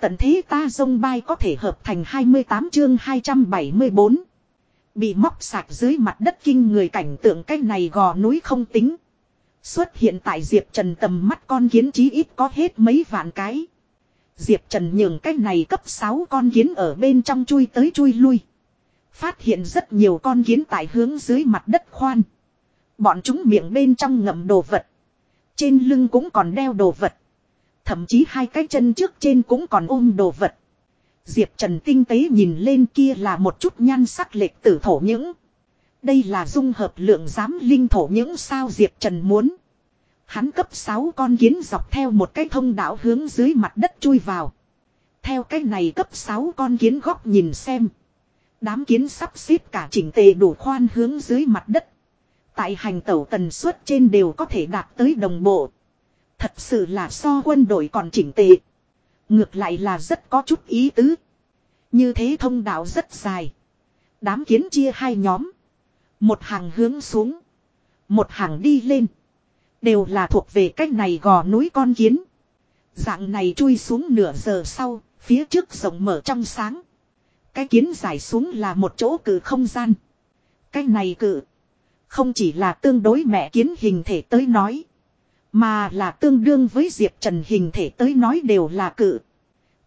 Tận thế ta dông bay có thể hợp thành 28 chương 274. Bị móc sạc dưới mặt đất kinh người cảnh tượng cái này gò núi không tính. Xuất hiện tại Diệp Trần tầm mắt con kiến chí ít có hết mấy vạn cái. Diệp Trần nhường cái này cấp 6 con kiến ở bên trong chui tới chui lui. Phát hiện rất nhiều con kiến tại hướng dưới mặt đất khoan. Bọn chúng miệng bên trong ngậm đồ vật. Trên lưng cũng còn đeo đồ vật. Thậm chí hai cái chân trước trên cũng còn ôm đồ vật. Diệp Trần tinh tế nhìn lên kia là một chút nhan sắc lệch tử thổ những. Đây là dung hợp lượng giám linh thổ những sao Diệp Trần muốn. Hắn cấp 6 con kiến dọc theo một cái thông đạo hướng dưới mặt đất chui vào. Theo cái này cấp 6 con kiến góc nhìn xem. Đám kiến sắp xếp cả chỉnh tề đủ khoan hướng dưới mặt đất. Tại hành tẩu tần suất trên đều có thể đạt tới đồng bộ. Thật sự là so quân đội còn chỉnh tề. Ngược lại là rất có chút ý tứ. Như thế thông đạo rất dài. Đám kiến chia hai nhóm. Một hàng hướng xuống. Một hàng đi lên. Đều là thuộc về cách này gò núi con kiến. Dạng này chui xuống nửa giờ sau, phía trước rộng mở trong sáng. Cái kiến giải xuống là một chỗ cử không gian. Cái này cử. Không chỉ là tương đối mẹ kiến hình thể tới nói. Mà là tương đương với Diệp Trần hình thể tới nói đều là cự.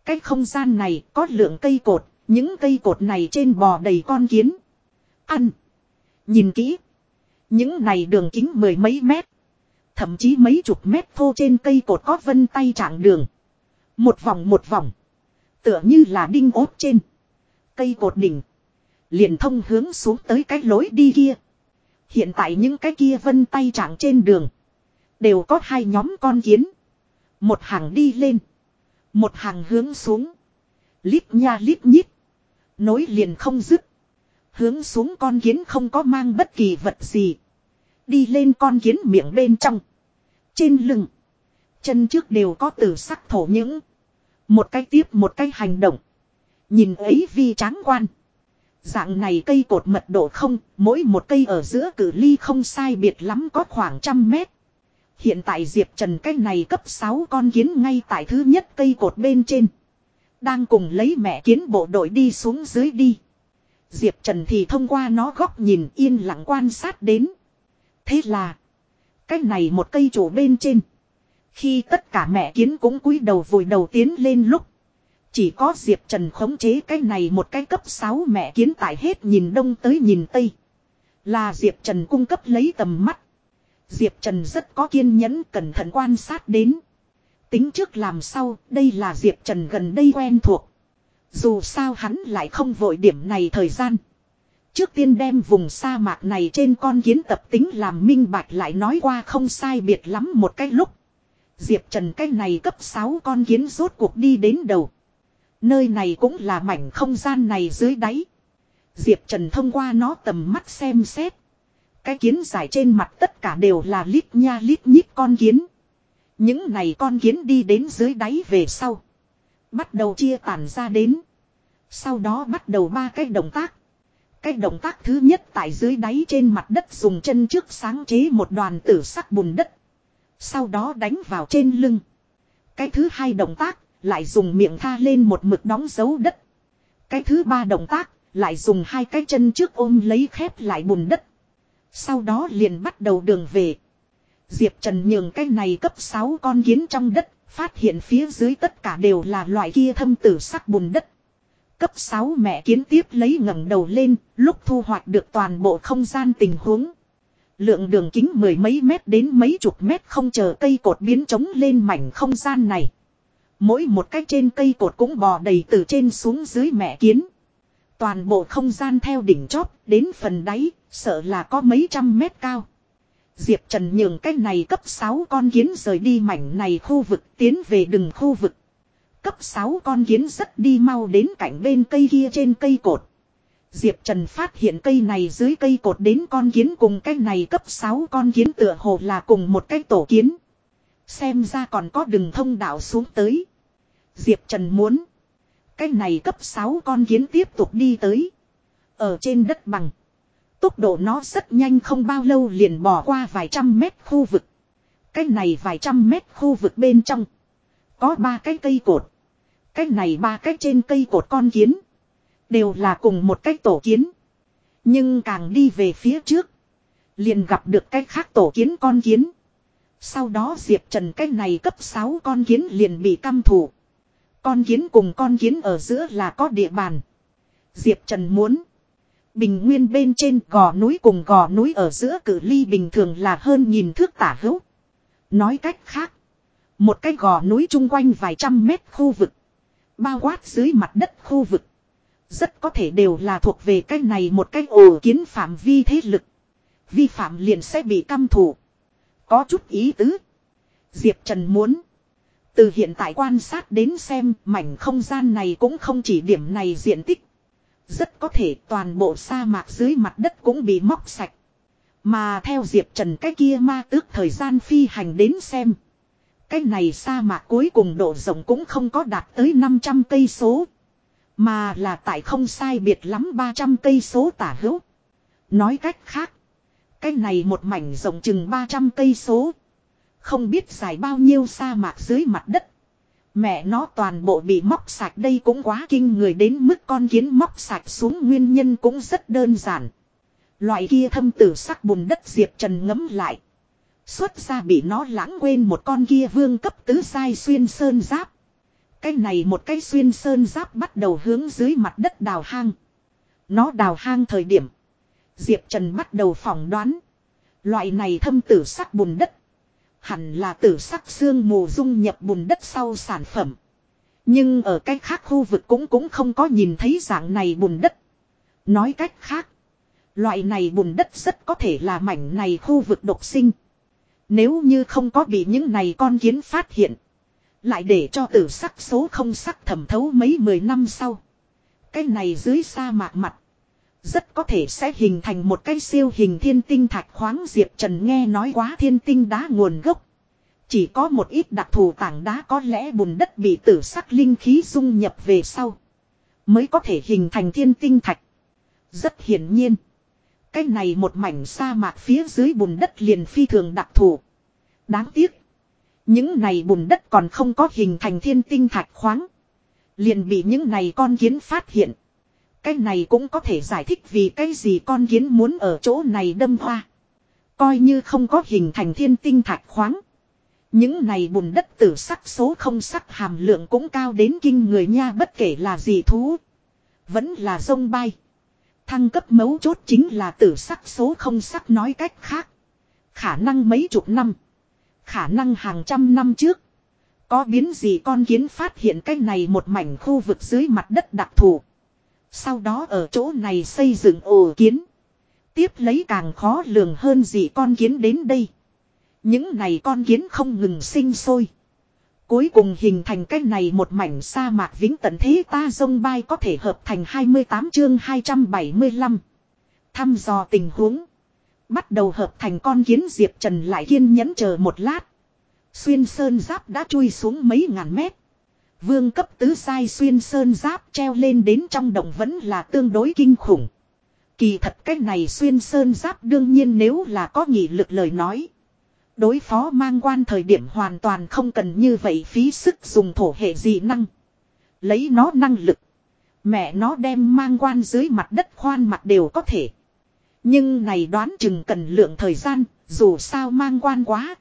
Cái không gian này có lượng cây cột, những cây cột này trên bò đầy con kiến. Ăn. Nhìn kỹ. Những này đường kính mười mấy mét. Thậm chí mấy chục mét thô trên cây cột có vân tay trạng đường. Một vòng một vòng. Tựa như là đinh ốp trên. Cây cột đỉnh. Liền thông hướng xuống tới cái lối đi kia. Hiện tại những cái kia vân tay trạng trên đường. Đều có hai nhóm con kiến. Một hàng đi lên. Một hàng hướng xuống. Lít nha lít nhít. Nối liền không dứt. Hướng xuống con kiến không có mang bất kỳ vật gì. Đi lên con kiến miệng bên trong. Trên lưng. Chân trước đều có tử sắc thổ những. Một cái tiếp một cái hành động. Nhìn ấy vi tráng quan. Dạng này cây cột mật độ không, mỗi một cây ở giữa cử ly không sai biệt lắm có khoảng trăm mét. Hiện tại Diệp Trần cái này cấp 6 con kiến ngay tại thứ nhất cây cột bên trên. Đang cùng lấy mẹ kiến bộ đội đi xuống dưới đi. Diệp Trần thì thông qua nó góc nhìn yên lặng quan sát đến. Thế là. Cái này một cây chủ bên trên. Khi tất cả mẹ kiến cũng cúi đầu vùi đầu tiến lên lúc. Chỉ có Diệp Trần khống chế cái này một cái cấp 6 mẹ kiến tại hết nhìn đông tới nhìn tây. Là Diệp Trần cung cấp lấy tầm mắt. Diệp Trần rất có kiên nhẫn cẩn thận quan sát đến. Tính trước làm sau. đây là Diệp Trần gần đây quen thuộc. Dù sao hắn lại không vội điểm này thời gian. Trước tiên đem vùng sa mạc này trên con kiến tập tính làm minh bạch lại nói qua không sai biệt lắm một cái lúc. Diệp Trần cái này cấp 6 con kiến rốt cuộc đi đến đầu. Nơi này cũng là mảnh không gian này dưới đáy. Diệp Trần thông qua nó tầm mắt xem xét. Cái kiến giải trên mặt tất cả đều là lít nha lít nhít con kiến. Những này con kiến đi đến dưới đáy về sau. Bắt đầu chia tản ra đến. Sau đó bắt đầu ba cái động tác. Cái động tác thứ nhất tại dưới đáy trên mặt đất dùng chân trước sáng chế một đoàn tử sắc bùn đất. Sau đó đánh vào trên lưng. Cái thứ hai động tác lại dùng miệng tha lên một mực đóng dấu đất. Cái thứ ba động tác lại dùng hai cái chân trước ôm lấy khép lại bùn đất. Sau đó liền bắt đầu đường về. Diệp Trần nhường cái này cấp 6 con kiến trong đất, phát hiện phía dưới tất cả đều là loại kia thâm tử sắc bùn đất. Cấp 6 mẹ kiến tiếp lấy ngẩng đầu lên, lúc thu hoạch được toàn bộ không gian tình huống. Lượng đường kính mười mấy mét đến mấy chục mét không chờ cây cột biến trống lên mảnh không gian này. Mỗi một cái trên cây cột cũng bò đầy từ trên xuống dưới mẹ kiến. Toàn bộ không gian theo đỉnh chóp đến phần đáy, sợ là có mấy trăm mét cao. Diệp Trần nhường cái này cấp 6 con kiến rời đi mảnh này khu vực tiến về đừng khu vực. Cấp 6 con kiến rất đi mau đến cạnh bên cây kia trên cây cột. Diệp Trần phát hiện cây này dưới cây cột đến con kiến cùng cái này cấp 6 con kiến tựa hồ là cùng một cái tổ kiến. Xem ra còn có đường thông đạo xuống tới. Diệp Trần muốn. Cái này cấp 6 con kiến tiếp tục đi tới. Ở trên đất bằng. Tốc độ nó rất nhanh không bao lâu liền bỏ qua vài trăm mét khu vực. Cái này vài trăm mét khu vực bên trong. Có ba cái cây cột. Cái này ba cái trên cây cột con kiến. Đều là cùng một cái tổ kiến. Nhưng càng đi về phía trước. Liền gặp được cái khác tổ kiến con kiến. Sau đó Diệp Trần cái này cấp 6 con kiến liền bị căm thủ. Con kiến cùng con kiến ở giữa là có địa bàn. Diệp Trần muốn. Bình nguyên bên trên gò núi cùng gò núi ở giữa cử ly bình thường là hơn nhìn thước tả hữu. Nói cách khác. Một cái gò núi chung quanh vài trăm mét khu vực. Bao quát dưới mặt đất khu vực. Rất có thể đều là thuộc về cái này một cái ổ kiến phạm vi thế lực. Vi phạm liền sẽ bị căm thủ. Có chút ý tứ. Diệp Trần muốn. Từ hiện tại quan sát đến xem, mảnh không gian này cũng không chỉ điểm này diện tích. Rất có thể toàn bộ sa mạc dưới mặt đất cũng bị móc sạch. Mà theo Diệp Trần cái kia ma tước thời gian phi hành đến xem. Cái này sa mạc cuối cùng độ rộng cũng không có đạt tới 500 cây số. Mà là tại không sai biệt lắm 300 cây số tả hữu. Nói cách khác. Cái này một mảnh rộng chừng 300 cây số. Không biết dài bao nhiêu sa mạc dưới mặt đất. Mẹ nó toàn bộ bị móc sạch đây cũng quá kinh người đến mức con kiến móc sạch xuống nguyên nhân cũng rất đơn giản. Loại kia thâm tử sắc bùn đất Diệp Trần ngấm lại. Xuất ra bị nó lãng quên một con kia vương cấp tứ sai xuyên sơn giáp. Cái này một cái xuyên sơn giáp bắt đầu hướng dưới mặt đất đào hang. Nó đào hang thời điểm. Diệp Trần bắt đầu phỏng đoán. Loại này thâm tử sắc bùn đất. Hẳn là tử sắc xương mù dung nhập bùn đất sau sản phẩm. Nhưng ở cái khác khu vực cũng cũng không có nhìn thấy dạng này bùn đất. Nói cách khác. Loại này bùn đất rất có thể là mảnh này khu vực độc sinh. Nếu như không có bị những này con kiến phát hiện. Lại để cho tử sắc số không sắc thẩm thấu mấy mười năm sau. Cái này dưới sa mạc mặt. Rất có thể sẽ hình thành một cái siêu hình thiên tinh thạch khoáng Diệp Trần nghe nói quá thiên tinh đá nguồn gốc. Chỉ có một ít đặc thù tảng đá có lẽ bùn đất bị tử sắc linh khí dung nhập về sau. Mới có thể hình thành thiên tinh thạch. Rất hiển nhiên. Cái này một mảnh sa mạc phía dưới bùn đất liền phi thường đặc thù. Đáng tiếc. Những này bùn đất còn không có hình thành thiên tinh thạch khoáng. Liền bị những này con kiến phát hiện. Cái này cũng có thể giải thích vì cái gì con kiến muốn ở chỗ này đâm hoa. Coi như không có hình thành thiên tinh thạch khoáng. Những này bùn đất tử sắc số không sắc hàm lượng cũng cao đến kinh người nha bất kể là gì thú. Vẫn là sông bay. Thăng cấp mấu chốt chính là tử sắc số không sắc nói cách khác. Khả năng mấy chục năm. Khả năng hàng trăm năm trước. Có biến gì con kiến phát hiện cái này một mảnh khu vực dưới mặt đất đặc thù. Sau đó ở chỗ này xây dựng ổ kiến. Tiếp lấy càng khó lường hơn gì con kiến đến đây. Những này con kiến không ngừng sinh sôi. Cuối cùng hình thành cái này một mảnh sa mạc vĩnh tận thế ta dông bay có thể hợp thành 28 chương 275. Thăm dò tình huống. Bắt đầu hợp thành con kiến Diệp Trần lại kiên nhẫn chờ một lát. Xuyên sơn giáp đã chui xuống mấy ngàn mét. Vương cấp tứ sai xuyên sơn giáp treo lên đến trong động vẫn là tương đối kinh khủng. Kỳ thật cái này xuyên sơn giáp đương nhiên nếu là có nghị lực lời nói. Đối phó mang quan thời điểm hoàn toàn không cần như vậy phí sức dùng thổ hệ dị năng. Lấy nó năng lực. Mẹ nó đem mang quan dưới mặt đất khoan mặt đều có thể. Nhưng này đoán chừng cần lượng thời gian, dù sao mang quan quá.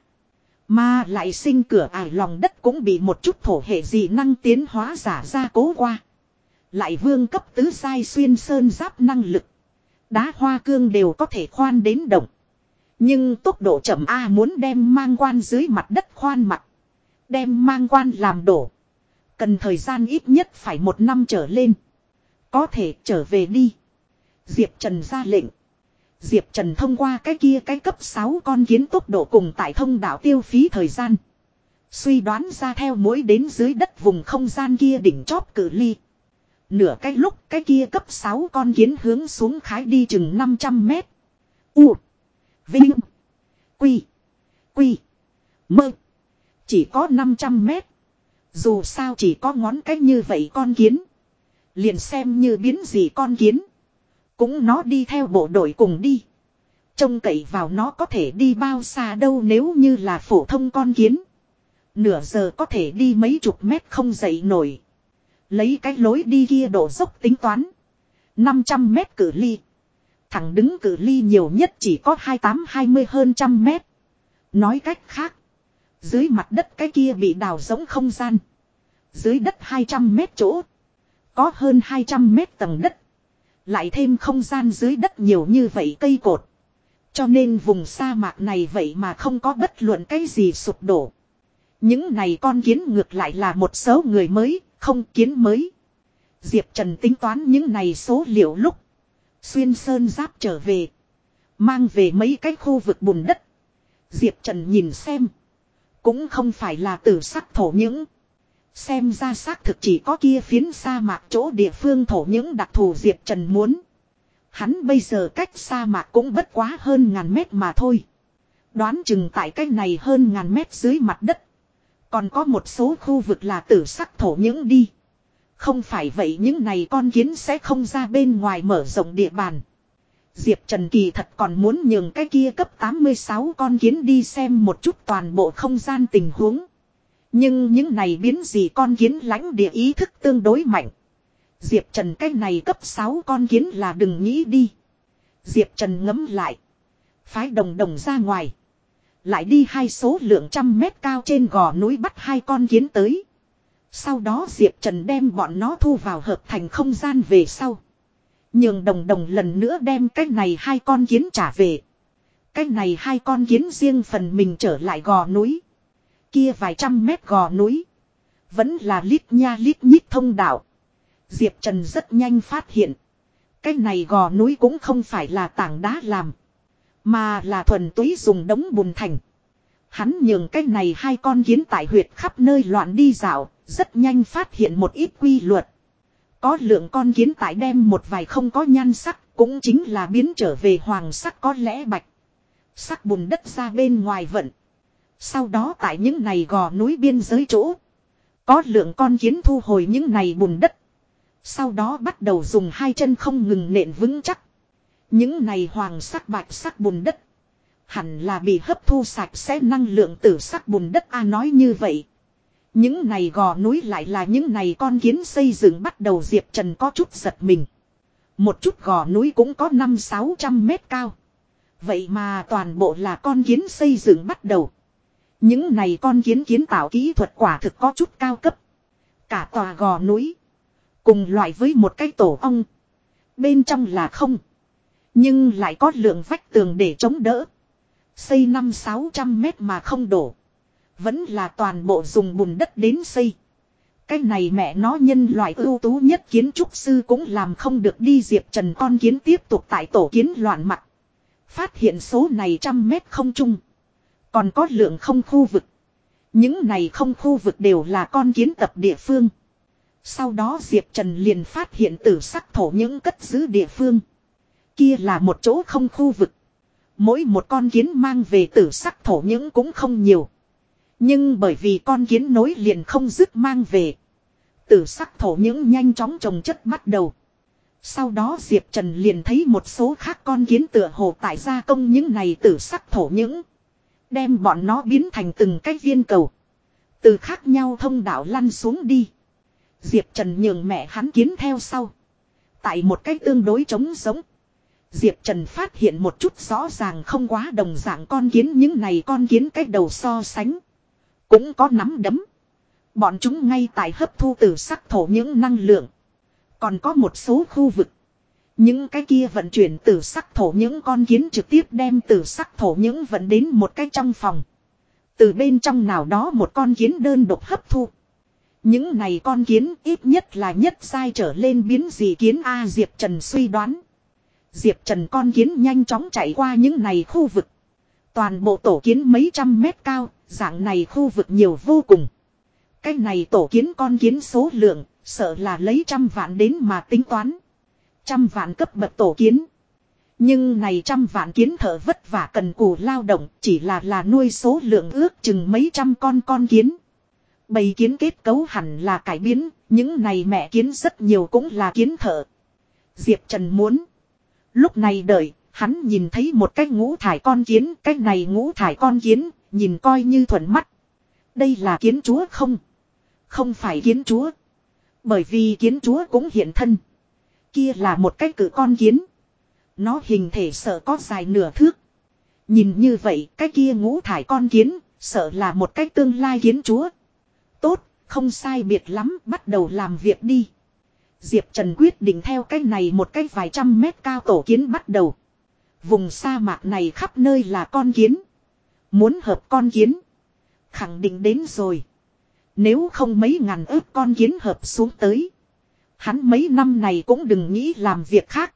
Mà lại sinh cửa ải lòng đất cũng bị một chút thổ hệ dị năng tiến hóa giả ra cố qua. Lại vương cấp tứ sai xuyên sơn giáp năng lực. Đá hoa cương đều có thể khoan đến động. Nhưng tốc độ chậm A muốn đem mang quan dưới mặt đất khoan mặt. Đem mang quan làm đổ. Cần thời gian ít nhất phải một năm trở lên. Có thể trở về đi. Diệp Trần ra lệnh. Diệp Trần thông qua cái kia cái cấp 6 con kiến tốc độ cùng tại thông đạo tiêu phí thời gian. Suy đoán ra theo mỗi đến dưới đất vùng không gian kia đỉnh chóp cử ly. Nửa cái lúc cái kia cấp 6 con kiến hướng xuống khái đi chừng 500 mét. U. Vinh. Quy. Quy. Mơ. Chỉ có 500 mét. Dù sao chỉ có ngón cái như vậy con kiến. Liền xem như biến gì con kiến. Cũng nó đi theo bộ đội cùng đi. Trông cậy vào nó có thể đi bao xa đâu nếu như là phổ thông con kiến. Nửa giờ có thể đi mấy chục mét không dậy nổi. Lấy cái lối đi kia độ dốc tính toán. 500 mét cử ly. Thẳng đứng cử ly nhiều nhất chỉ có 28-20 hơn trăm mét. Nói cách khác. Dưới mặt đất cái kia bị đào giống không gian. Dưới đất 200 mét chỗ. Có hơn 200 mét tầng đất. Lại thêm không gian dưới đất nhiều như vậy cây cột. Cho nên vùng sa mạc này vậy mà không có bất luận cái gì sụp đổ. Những này con kiến ngược lại là một số người mới, không kiến mới. Diệp Trần tính toán những này số liệu lúc. Xuyên sơn giáp trở về. Mang về mấy cái khu vực bùn đất. Diệp Trần nhìn xem. Cũng không phải là tử sắc thổ những. Xem ra xác thực chỉ có kia phiến sa mạc chỗ địa phương thổ những đặc thù Diệp Trần muốn. Hắn bây giờ cách sa mạc cũng bất quá hơn ngàn mét mà thôi. Đoán chừng tại cách này hơn ngàn mét dưới mặt đất. Còn có một số khu vực là tử sắc thổ những đi. Không phải vậy những này con kiến sẽ không ra bên ngoài mở rộng địa bàn. Diệp Trần Kỳ thật còn muốn nhường cái kia cấp 86 con kiến đi xem một chút toàn bộ không gian tình huống. Nhưng những này biến gì con kiến lãnh địa ý thức tương đối mạnh. Diệp Trần cái này cấp 6 con kiến là đừng nghĩ đi. Diệp Trần ngấm lại. Phái đồng đồng ra ngoài. Lại đi hai số lượng trăm mét cao trên gò núi bắt hai con kiến tới. Sau đó Diệp Trần đem bọn nó thu vào hợp thành không gian về sau. Nhường đồng đồng lần nữa đem cái này hai con kiến trả về. Cái này hai con kiến riêng phần mình trở lại gò núi. Kia vài trăm mét gò núi. Vẫn là lít nha lít nhít thông đạo. Diệp Trần rất nhanh phát hiện. Cái này gò núi cũng không phải là tảng đá làm. Mà là thuần túy dùng đống bùn thành. Hắn nhường cái này hai con kiến tại huyệt khắp nơi loạn đi dạo, rất nhanh phát hiện một ít quy luật. Có lượng con kiến tại đem một vài không có nhan sắc, cũng chính là biến trở về hoàng sắc có lẽ bạch. Sắc bùn đất ra bên ngoài vận. Sau đó tại những này gò núi biên giới chỗ. Có lượng con kiến thu hồi những này bùn đất. Sau đó bắt đầu dùng hai chân không ngừng nện vững chắc. Những này hoàng sắc bạch sắc bùn đất. Hẳn là bị hấp thu sạch sẽ năng lượng tử sắc bùn đất a nói như vậy. Những này gò núi lại là những này con kiến xây dựng bắt đầu Diệp Trần có chút giật mình. Một chút gò núi cũng có 5-600 mét cao. Vậy mà toàn bộ là con kiến xây dựng bắt đầu. Những này con kiến kiến tạo kỹ thuật quả thực có chút cao cấp. Cả tòa gò núi. Cùng loại với một cái tổ ong. Bên trong là không. Nhưng lại có lượng vách tường để chống đỡ. Xây 5-600 mét mà không đổ. Vẫn là toàn bộ dùng bùn đất đến xây. Cái này mẹ nó nhân loại ưu tú nhất kiến trúc sư cũng làm không được đi Diệp Trần con kiến tiếp tục tại tổ kiến loạn mặt. Phát hiện số này trăm mét không chung. Còn có lượng không khu vực. Những này không khu vực đều là con kiến tập địa phương. Sau đó Diệp Trần liền phát hiện tử sắc thổ những cất giữ địa phương. Kia là một chỗ không khu vực. Mỗi một con kiến mang về tử sắc thổ những cũng không nhiều. Nhưng bởi vì con kiến nối liền không dứt mang về. Tử sắc thổ những nhanh chóng trồng chất bắt đầu. Sau đó Diệp Trần liền thấy một số khác con kiến tựa hồ tại gia công những này tử sắc thổ những. Đem bọn nó biến thành từng cái viên cầu. Từ khác nhau thông đạo lăn xuống đi. Diệp Trần nhường mẹ hắn kiến theo sau. Tại một cái tương đối trống giống. Diệp Trần phát hiện một chút rõ ràng không quá đồng dạng con kiến, những này con kiến cách đầu so sánh. Cũng có nắm đấm. Bọn chúng ngay tại hấp thu từ sắc thổ những năng lượng. Còn có một số khu vực. Những cái kia vận chuyển từ sắc thổ những con kiến trực tiếp đem từ sắc thổ những vận đến một cái trong phòng. Từ bên trong nào đó một con kiến đơn độc hấp thu. Những này con kiến ít nhất là nhất sai trở lên biến dị kiến A Diệp Trần suy đoán. Diệp Trần con kiến nhanh chóng chạy qua những này khu vực. Toàn bộ tổ kiến mấy trăm mét cao, dạng này khu vực nhiều vô cùng. Cái này tổ kiến con kiến số lượng, sợ là lấy trăm vạn đến mà tính toán. Trăm vạn cấp bậc tổ kiến. Nhưng này trăm vạn kiến thở vất vả cần cù lao động chỉ là là nuôi số lượng ước chừng mấy trăm con con kiến. Bầy kiến kết cấu hẳn là cải biến, những này mẹ kiến rất nhiều cũng là kiến thợ. Diệp Trần muốn. Lúc này đợi, hắn nhìn thấy một cái ngũ thải con kiến, cái này ngũ thải con kiến, nhìn coi như thuận mắt. Đây là kiến chúa không? Không phải kiến chúa. Bởi vì kiến chúa cũng hiện thân. Kia là một cái cử con kiến. Nó hình thể sợ có dài nửa thước. Nhìn như vậy cái kia ngũ thải con kiến sợ là một cái tương lai kiến chúa. Tốt, không sai biệt lắm bắt đầu làm việc đi. Diệp Trần quyết định theo cái này một cái vài trăm mét cao tổ kiến bắt đầu. Vùng sa mạc này khắp nơi là con kiến. Muốn hợp con kiến. Khẳng định đến rồi. Nếu không mấy ngàn ước con kiến hợp xuống tới. Hắn mấy năm này cũng đừng nghĩ làm việc khác.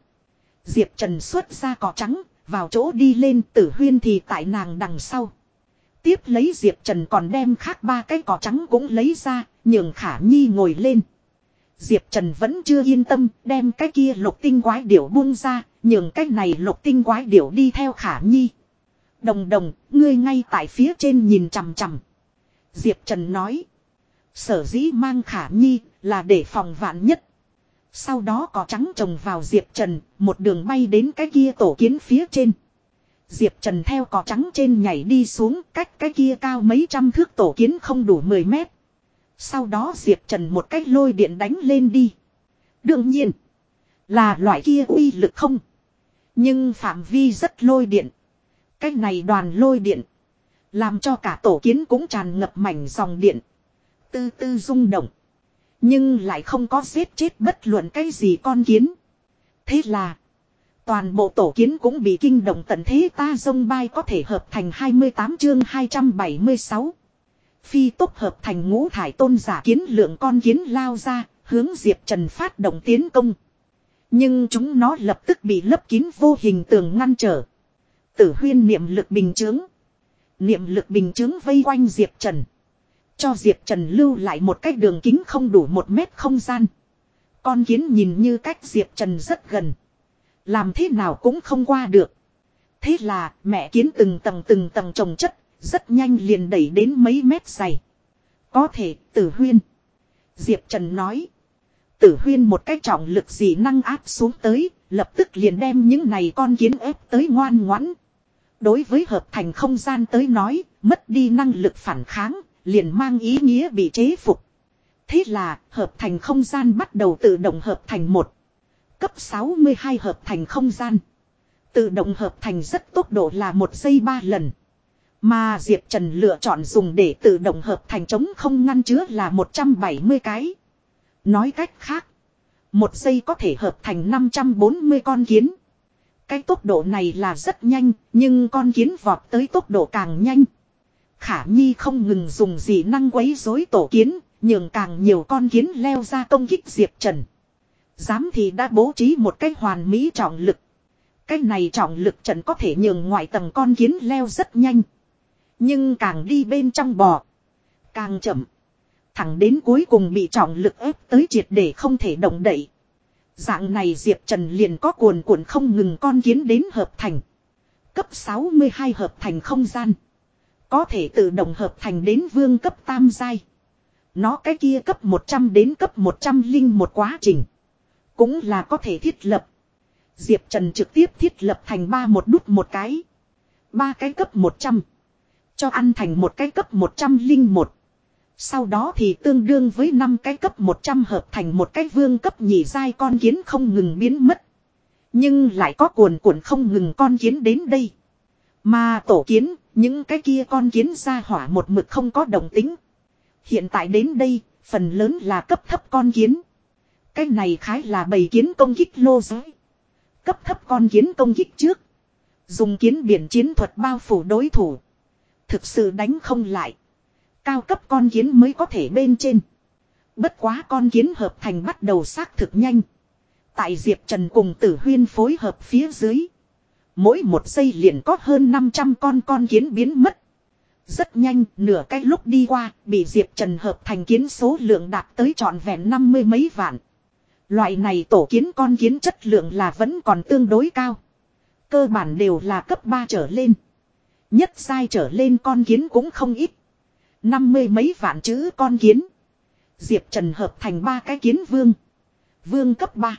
Diệp Trần xuất ra cỏ trắng, vào chỗ đi lên tử huyên thì tại nàng đằng sau. Tiếp lấy Diệp Trần còn đem khác ba cái cỏ trắng cũng lấy ra, nhường khả nhi ngồi lên. Diệp Trần vẫn chưa yên tâm, đem cái kia lục tinh quái điểu buông ra, nhường cái này lục tinh quái điểu đi theo khả nhi. Đồng đồng, ngươi ngay tại phía trên nhìn chằm chằm. Diệp Trần nói. Sở dĩ mang khả nhi là để phòng vạn nhất. Sau đó cỏ trắng trồng vào Diệp Trần, một đường bay đến cái kia tổ kiến phía trên. Diệp Trần theo cỏ trắng trên nhảy đi xuống cách cái kia cao mấy trăm thước tổ kiến không đủ 10 mét. Sau đó Diệp Trần một cách lôi điện đánh lên đi. Đương nhiên, là loại kia uy lực không. Nhưng phạm vi rất lôi điện. Cái này đoàn lôi điện. Làm cho cả tổ kiến cũng tràn ngập mảnh dòng điện. Tư tư rung động. Nhưng lại không có giết chết bất luận cái gì con kiến. Thế là. Toàn bộ tổ kiến cũng bị kinh động tận thế ta dông bay có thể hợp thành 28 chương 276. Phi tốc hợp thành ngũ thải tôn giả kiến lượng con kiến lao ra, hướng Diệp Trần phát động tiến công. Nhưng chúng nó lập tức bị lấp kín vô hình tường ngăn trở. Tử huyên niệm lực bình chứng. Niệm lực bình chứng vây quanh Diệp Trần. Cho Diệp Trần lưu lại một cách đường kính không đủ một mét không gian. Con kiến nhìn như cách Diệp Trần rất gần. Làm thế nào cũng không qua được. Thế là mẹ kiến từng tầng từng tầng trồng chất, rất nhanh liền đẩy đến mấy mét dày. Có thể tử huyên. Diệp Trần nói. Tử huyên một cách trọng lực gì năng áp xuống tới, lập tức liền đem những này con kiến ép tới ngoan ngoãn. Đối với hợp thành không gian tới nói, mất đi năng lực phản kháng, liền mang ý nghĩa bị chế phục. Thế là, hợp thành không gian bắt đầu tự động hợp thành một. Cấp 62 hợp thành không gian. Tự động hợp thành rất tốc độ là một giây ba lần. Mà Diệp Trần lựa chọn dùng để tự động hợp thành chống không ngăn chứa là 170 cái. Nói cách khác, một giây có thể hợp thành 540 con kiến. Cái tốc độ này là rất nhanh, nhưng con kiến vọt tới tốc độ càng nhanh. Khả Nhi không ngừng dùng gì năng quấy rối tổ kiến, nhường càng nhiều con kiến leo ra công kích Diệp Trần. Dám thì đã bố trí một cái hoàn mỹ trọng lực. Cái này trọng lực trận có thể nhường ngoại tầng con kiến leo rất nhanh. Nhưng càng đi bên trong bò. Càng chậm. Thẳng đến cuối cùng bị trọng lực ép tới triệt để không thể động đậy. Dạng này Diệp Trần liền có cuồn cuộn không ngừng con kiến đến hợp thành. Cấp 62 hợp thành không gian. Có thể tự động hợp thành đến vương cấp tam giai. Nó cái kia cấp 100 đến cấp 100 linh một quá trình. Cũng là có thể thiết lập. Diệp Trần trực tiếp thiết lập thành ba một đút một cái. ba cái cấp 100. Cho ăn thành một cái cấp 100 linh một. Sau đó thì tương đương với 5 cái cấp 100 hợp thành một cái vương cấp nhị giai con kiến không ngừng biến mất. Nhưng lại có cuồn cuộn không ngừng con kiến đến đây. Mà tổ kiến, những cái kia con kiến ra hỏa một mực không có đồng tính. Hiện tại đến đây, phần lớn là cấp thấp con kiến. Cái này khái là bầy kiến công kích lô giới. Cấp thấp con kiến công kích trước. Dùng kiến biển chiến thuật bao phủ đối thủ. Thực sự đánh không lại. Cao cấp con kiến mới có thể bên trên. Bất quá con kiến hợp thành bắt đầu xác thực nhanh. Tại Diệp Trần cùng tử huyên phối hợp phía dưới. Mỗi một giây liền có hơn 500 con con kiến biến mất. Rất nhanh, nửa cái lúc đi qua, bị Diệp Trần hợp thành kiến số lượng đạt tới trọn vẹn năm mươi mấy vạn. Loại này tổ kiến con kiến chất lượng là vẫn còn tương đối cao. Cơ bản đều là cấp 3 trở lên. Nhất sai trở lên con kiến cũng không ít. Năm mươi mấy vạn chữ con kiến. Diệp Trần hợp thành ba cái kiến vương. Vương cấp 3.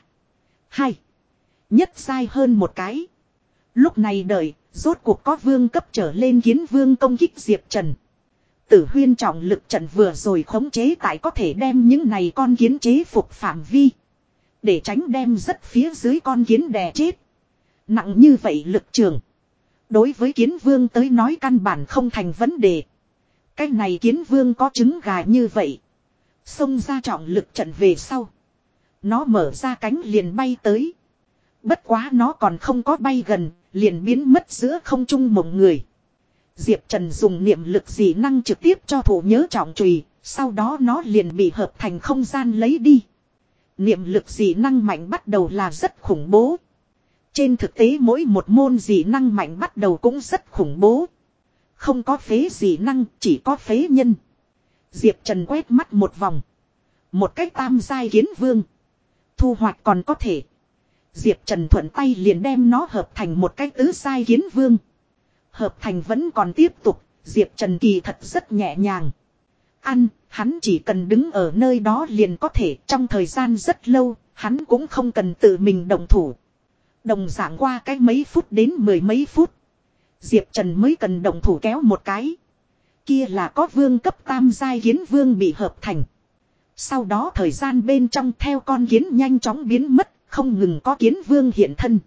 2. Nhất sai hơn một cái. Lúc này đợi, rốt cuộc có vương cấp trở lên kiến vương công kích Diệp Trần. Tử huyên trọng lực trận vừa rồi khống chế tại có thể đem những này con kiến chế phục phạm vi. Để tránh đem rất phía dưới con kiến đè chết. Nặng như vậy lực trường. Đối với kiến vương tới nói căn bản không thành vấn đề. Cái này kiến vương có trứng gà như vậy. Xông ra trọng lực trận về sau. Nó mở ra cánh liền bay tới. Bất quá nó còn không có bay gần, liền biến mất giữa không trung một người. Diệp Trần dùng niệm lực dị năng trực tiếp cho thủ nhớ trọng trùy, sau đó nó liền bị hợp thành không gian lấy đi. Niệm lực dị năng mạnh bắt đầu là rất khủng bố. Trên thực tế mỗi một môn dị năng mạnh bắt đầu cũng rất khủng bố. Không có phế dị năng, chỉ có phế nhân. Diệp Trần quét mắt một vòng. Một cách tam giai kiến vương. Thu hoạch còn có thể. Diệp Trần thuận tay liền đem nó hợp thành một cái tứ sai kiến vương. Hợp thành vẫn còn tiếp tục, Diệp Trần kỳ thật rất nhẹ nhàng. Ăn, hắn chỉ cần đứng ở nơi đó liền có thể trong thời gian rất lâu, hắn cũng không cần tự mình động thủ. Đồng dạng qua cái mấy phút đến mười mấy phút. Diệp Trần mới cần động thủ kéo một cái. Kia là có vương cấp tam giai kiến vương bị hợp thành. Sau đó thời gian bên trong theo con kiến nhanh chóng biến mất, không ngừng có kiến vương hiện thân.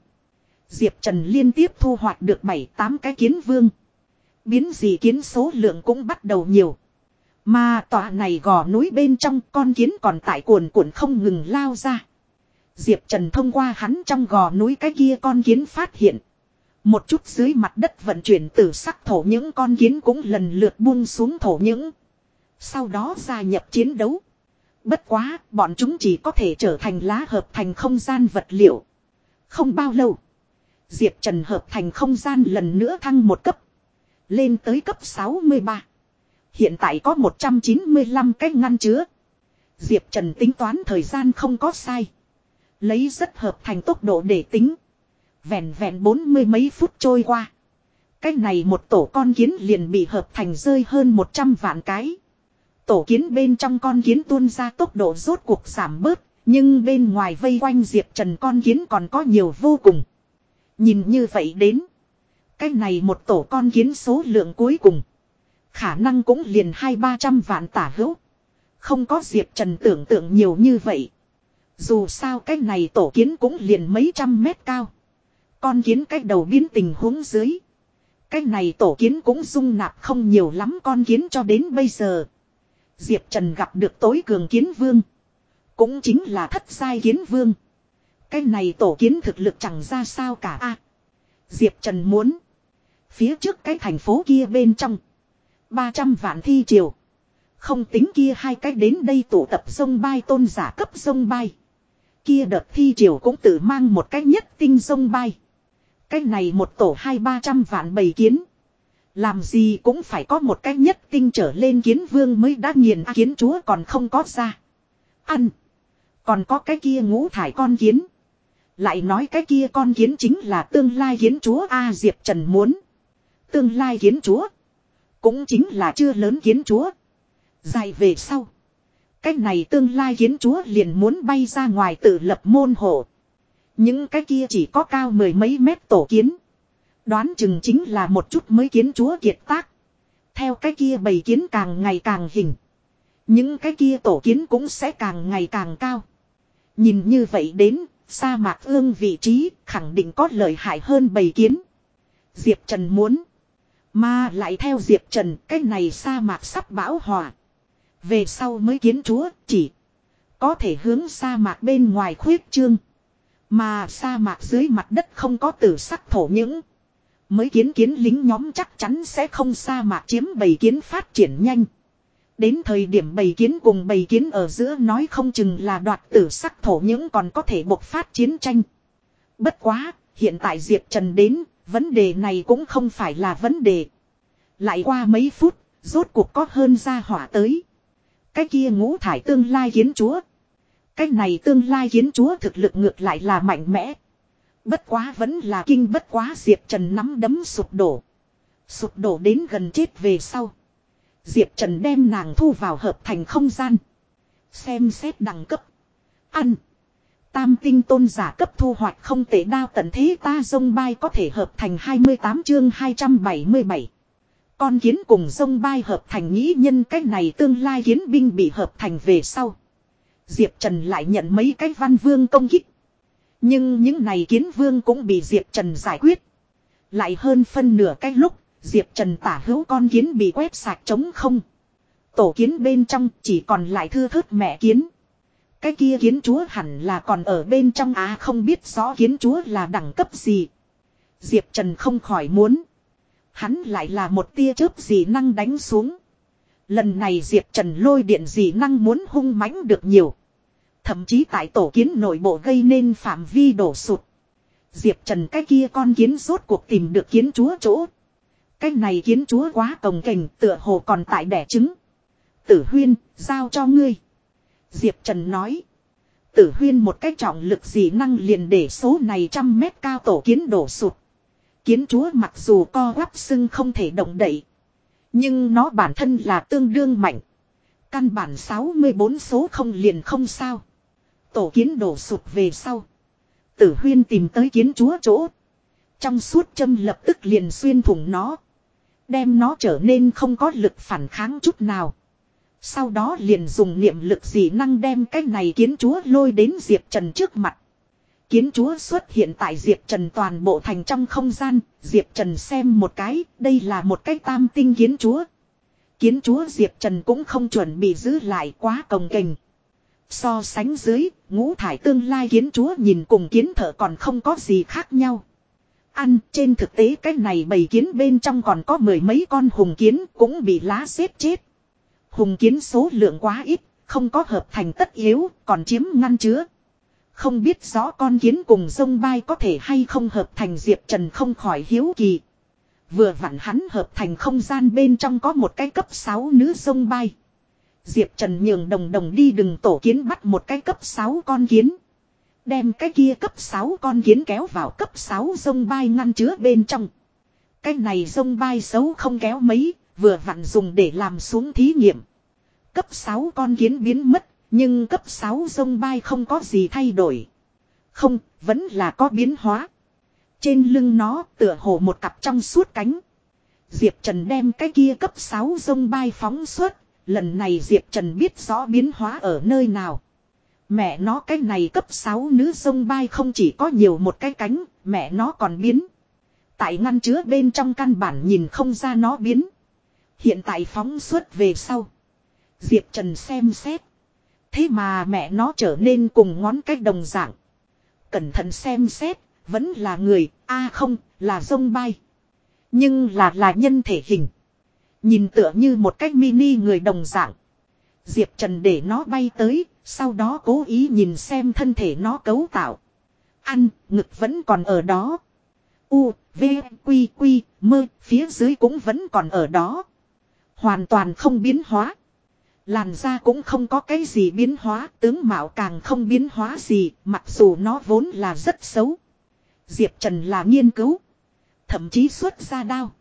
Diệp Trần liên tiếp thu hoạch được 7-8 cái kiến vương. Biến gì kiến số lượng cũng bắt đầu nhiều. Mà tòa này gò núi bên trong con kiến còn tại cuồn cuộn không ngừng lao ra. Diệp Trần thông qua hắn trong gò núi cái kia con kiến phát hiện. Một chút dưới mặt đất vận chuyển từ sắc thổ những con kiến cũng lần lượt buông xuống thổ những. Sau đó gia nhập chiến đấu. Bất quá, bọn chúng chỉ có thể trở thành lá hợp thành không gian vật liệu. Không bao lâu. Diệp Trần hợp thành không gian lần nữa thăng một cấp. Lên tới cấp 63. Hiện tại có 195 cái ngăn chứa. Diệp Trần tính toán thời gian không có sai. Lấy rất hợp thành tốc độ để tính. Vẹn vẹn bốn mươi mấy phút trôi qua. Cái này một tổ con kiến liền bị hợp thành rơi hơn 100 vạn cái. Tổ kiến bên trong con kiến tuôn ra tốc độ rốt cuộc giảm bớt. Nhưng bên ngoài vây quanh Diệp Trần con kiến còn có nhiều vô cùng. Nhìn như vậy đến. Cái này một tổ con kiến số lượng cuối cùng. Khả năng cũng liền hai ba trăm vạn tả hữu. Không có Diệp Trần tưởng tượng nhiều như vậy. Dù sao cái này tổ kiến cũng liền mấy trăm mét cao. Con kiến cách đầu biến tình huống dưới. Cái này tổ kiến cũng dung nạp không nhiều lắm con kiến cho đến bây giờ. Diệp Trần gặp được tối cường kiến vương. Cũng chính là thất sai kiến vương. Cái này tổ kiến thực lực chẳng ra sao cả a. Diệp Trần muốn. Phía trước cái thành phố kia bên trong. 300 vạn thi triều. Không tính kia hai cách đến đây tụ tập sông bay tôn giả cấp sông bay. Kia đợt thi triều cũng tự mang một cách nhất tinh sông bay. Cái này một tổ hai ba trăm vạn bầy kiến. Làm gì cũng phải có một cách nhất tinh trở lên kiến vương mới đã nghiền kiến chúa còn không có ra. Ăn. Còn có cái kia ngũ thải con kiến. Lại nói cái kia con kiến chính là tương lai kiến chúa A Diệp Trần muốn. Tương lai kiến chúa. Cũng chính là chưa lớn kiến chúa. Dài về sau. Cái này tương lai kiến chúa liền muốn bay ra ngoài tự lập môn hộ. Những cái kia chỉ có cao mười mấy mét tổ kiến. Đoán chừng chính là một chút mới kiến chúa kiệt tác. Theo cái kia bầy kiến càng ngày càng hình. Những cái kia tổ kiến cũng sẽ càng ngày càng cao. Nhìn như vậy đến, sa mạc ương vị trí khẳng định có lợi hại hơn bầy kiến. Diệp Trần muốn. Mà lại theo Diệp Trần, cái này sa mạc sắp bão hòa. Về sau mới kiến chúa, chỉ có thể hướng sa mạc bên ngoài khuyết trương. Mà sa mạc dưới mặt đất không có tử sắc thổ những. Mới kiến kiến lính nhóm chắc chắn sẽ không sa mạc chiếm bầy kiến phát triển nhanh. Đến thời điểm bầy kiến cùng bầy kiến ở giữa nói không chừng là đoạt tử sắc thổ những còn có thể bộc phát chiến tranh. Bất quá, hiện tại Diệp Trần đến, vấn đề này cũng không phải là vấn đề. Lại qua mấy phút, rốt cuộc có hơn ra hỏa tới. Cái kia ngũ thải tương lai kiến chúa. Cái này tương lai kiến chúa thực lực ngược lại là mạnh mẽ. Bất quá vẫn là kinh bất quá Diệp Trần nắm đấm sụp đổ. Sụp đổ đến gần chết về sau. Diệp Trần đem nàng thu vào hợp thành không gian. Xem xét đẳng cấp. Ăn. Tam tinh tôn giả cấp thu hoạch không thể đao tận thế ta dông bay có thể hợp thành 28 chương 277. Con kiến cùng sông bay hợp thành nghĩ nhân cách này tương lai kiến binh bị hợp thành về sau. Diệp Trần lại nhận mấy cái văn vương công kích. Nhưng những này kiến vương cũng bị Diệp Trần giải quyết. Lại hơn phân nửa cái lúc, Diệp Trần tả hữu con kiến bị quét sạch trống không. Tổ kiến bên trong chỉ còn lại thư thớt mẹ kiến. Cái kia kiến chúa hẳn là còn ở bên trong á không biết rõ kiến chúa là đẳng cấp gì. Diệp Trần không khỏi muốn. Hắn lại là một tia chớp dị năng đánh xuống. Lần này Diệp Trần lôi điện dị năng muốn hung mãnh được nhiều. Thậm chí tại tổ kiến nội bộ gây nên phạm vi đổ sụt. Diệp Trần cái kia con kiến rốt cuộc tìm được kiến chúa chỗ. Cái này kiến chúa quá cồng kềnh tựa hồ còn tại đẻ trứng. Tử huyên, giao cho ngươi. Diệp Trần nói. Tử huyên một cái trọng lực dị năng liền để số này trăm mét cao tổ kiến đổ sụt. Kiến chúa mặc dù co quắp sưng không thể động đậy. Nhưng nó bản thân là tương đương mạnh. Căn bản 64 số không liền không sao. Tổ kiến đổ sụp về sau. Tử huyên tìm tới kiến chúa chỗ. Trong suốt châm lập tức liền xuyên thủng nó. Đem nó trở nên không có lực phản kháng chút nào. Sau đó liền dùng niệm lực dị năng đem cái này kiến chúa lôi đến Diệp Trần trước mặt. Kiến chúa xuất hiện tại Diệp Trần toàn bộ thành trong không gian, Diệp Trần xem một cái, đây là một cái tam tinh kiến chúa. Kiến chúa Diệp Trần cũng không chuẩn bị giữ lại quá cồng kềnh. So sánh dưới, ngũ thải tương lai kiến chúa nhìn cùng kiến thợ còn không có gì khác nhau. Ăn trên thực tế cái này bầy kiến bên trong còn có mười mấy con hùng kiến cũng bị lá xếp chết. Hùng kiến số lượng quá ít, không có hợp thành tất yếu, còn chiếm ngăn chứa. Không biết rõ con kiến cùng sông bay có thể hay không hợp thành Diệp Trần không khỏi hiếu kỳ. Vừa vặn hắn hợp thành không gian bên trong có một cái cấp 6 nữ sông bay. Diệp Trần nhường đồng đồng đi đừng tổ kiến bắt một cái cấp 6 con kiến. Đem cái kia cấp 6 con kiến kéo vào cấp 6 sông bay ngăn chứa bên trong. Cái này sông bay xấu không kéo mấy, vừa vặn dùng để làm xuống thí nghiệm. Cấp 6 con kiến biến mất, nhưng cấp 6 sông bay không có gì thay đổi. Không, vẫn là có biến hóa. Trên lưng nó tựa hồ một cặp trong suốt cánh. Diệp Trần đem cái kia cấp 6 sông bay phóng suốt, lần này Diệp Trần biết rõ biến hóa ở nơi nào. Mẹ nó cái này cấp 6 nữ sông bay không chỉ có nhiều một cái cánh, mẹ nó còn biến. Tại ngăn chứa bên trong căn bản nhìn không ra nó biến. Hiện tại phóng xuất về sau. Diệp Trần xem xét. Thế mà mẹ nó trở nên cùng ngón cách đồng dạng. Cẩn thận xem xét, vẫn là người, a không, là sông bay. Nhưng là là nhân thể hình. Nhìn tựa như một cách mini người đồng dạng. Diệp Trần để nó bay tới, sau đó cố ý nhìn xem thân thể nó cấu tạo. Ăn, ngực vẫn còn ở đó. U, V, Quy, Quy, mơ, phía dưới cũng vẫn còn ở đó. Hoàn toàn không biến hóa. Làn da cũng không có cái gì biến hóa, tướng mạo càng không biến hóa gì, mặc dù nó vốn là rất xấu. Diệp Trần là nghiên cứu. Thậm chí xuất ra đao.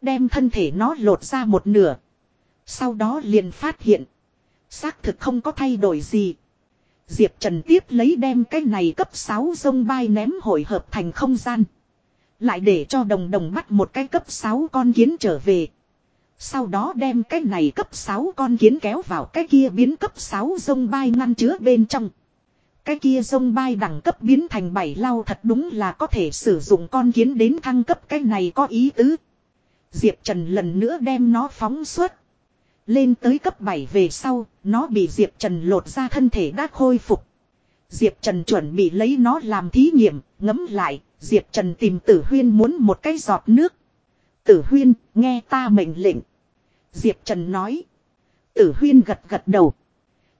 Đem thân thể nó lột ra một nửa. Sau đó liền phát hiện. Xác thực không có thay đổi gì. Diệp Trần tiếp lấy đem cái này cấp 6 sông bay ném hội hợp thành không gian. Lại để cho đồng đồng bắt một cái cấp 6 con kiến trở về. Sau đó đem cái này cấp 6 con kiến kéo vào cái kia biến cấp 6 sông bay ngăn chứa bên trong. Cái kia sông bay đẳng cấp biến thành bảy lau thật đúng là có thể sử dụng con kiến đến thăng cấp cái này có ý tứ. Diệp Trần lần nữa đem nó phóng suốt. Lên tới cấp 7 về sau, nó bị Diệp Trần lột ra thân thể đã khôi phục. Diệp Trần chuẩn bị lấy nó làm thí nghiệm, ngấm lại, Diệp Trần tìm Tử Huyên muốn một cái giọt nước. Tử Huyên, nghe ta mệnh lệnh. Diệp Trần nói. Tử Huyên gật gật đầu.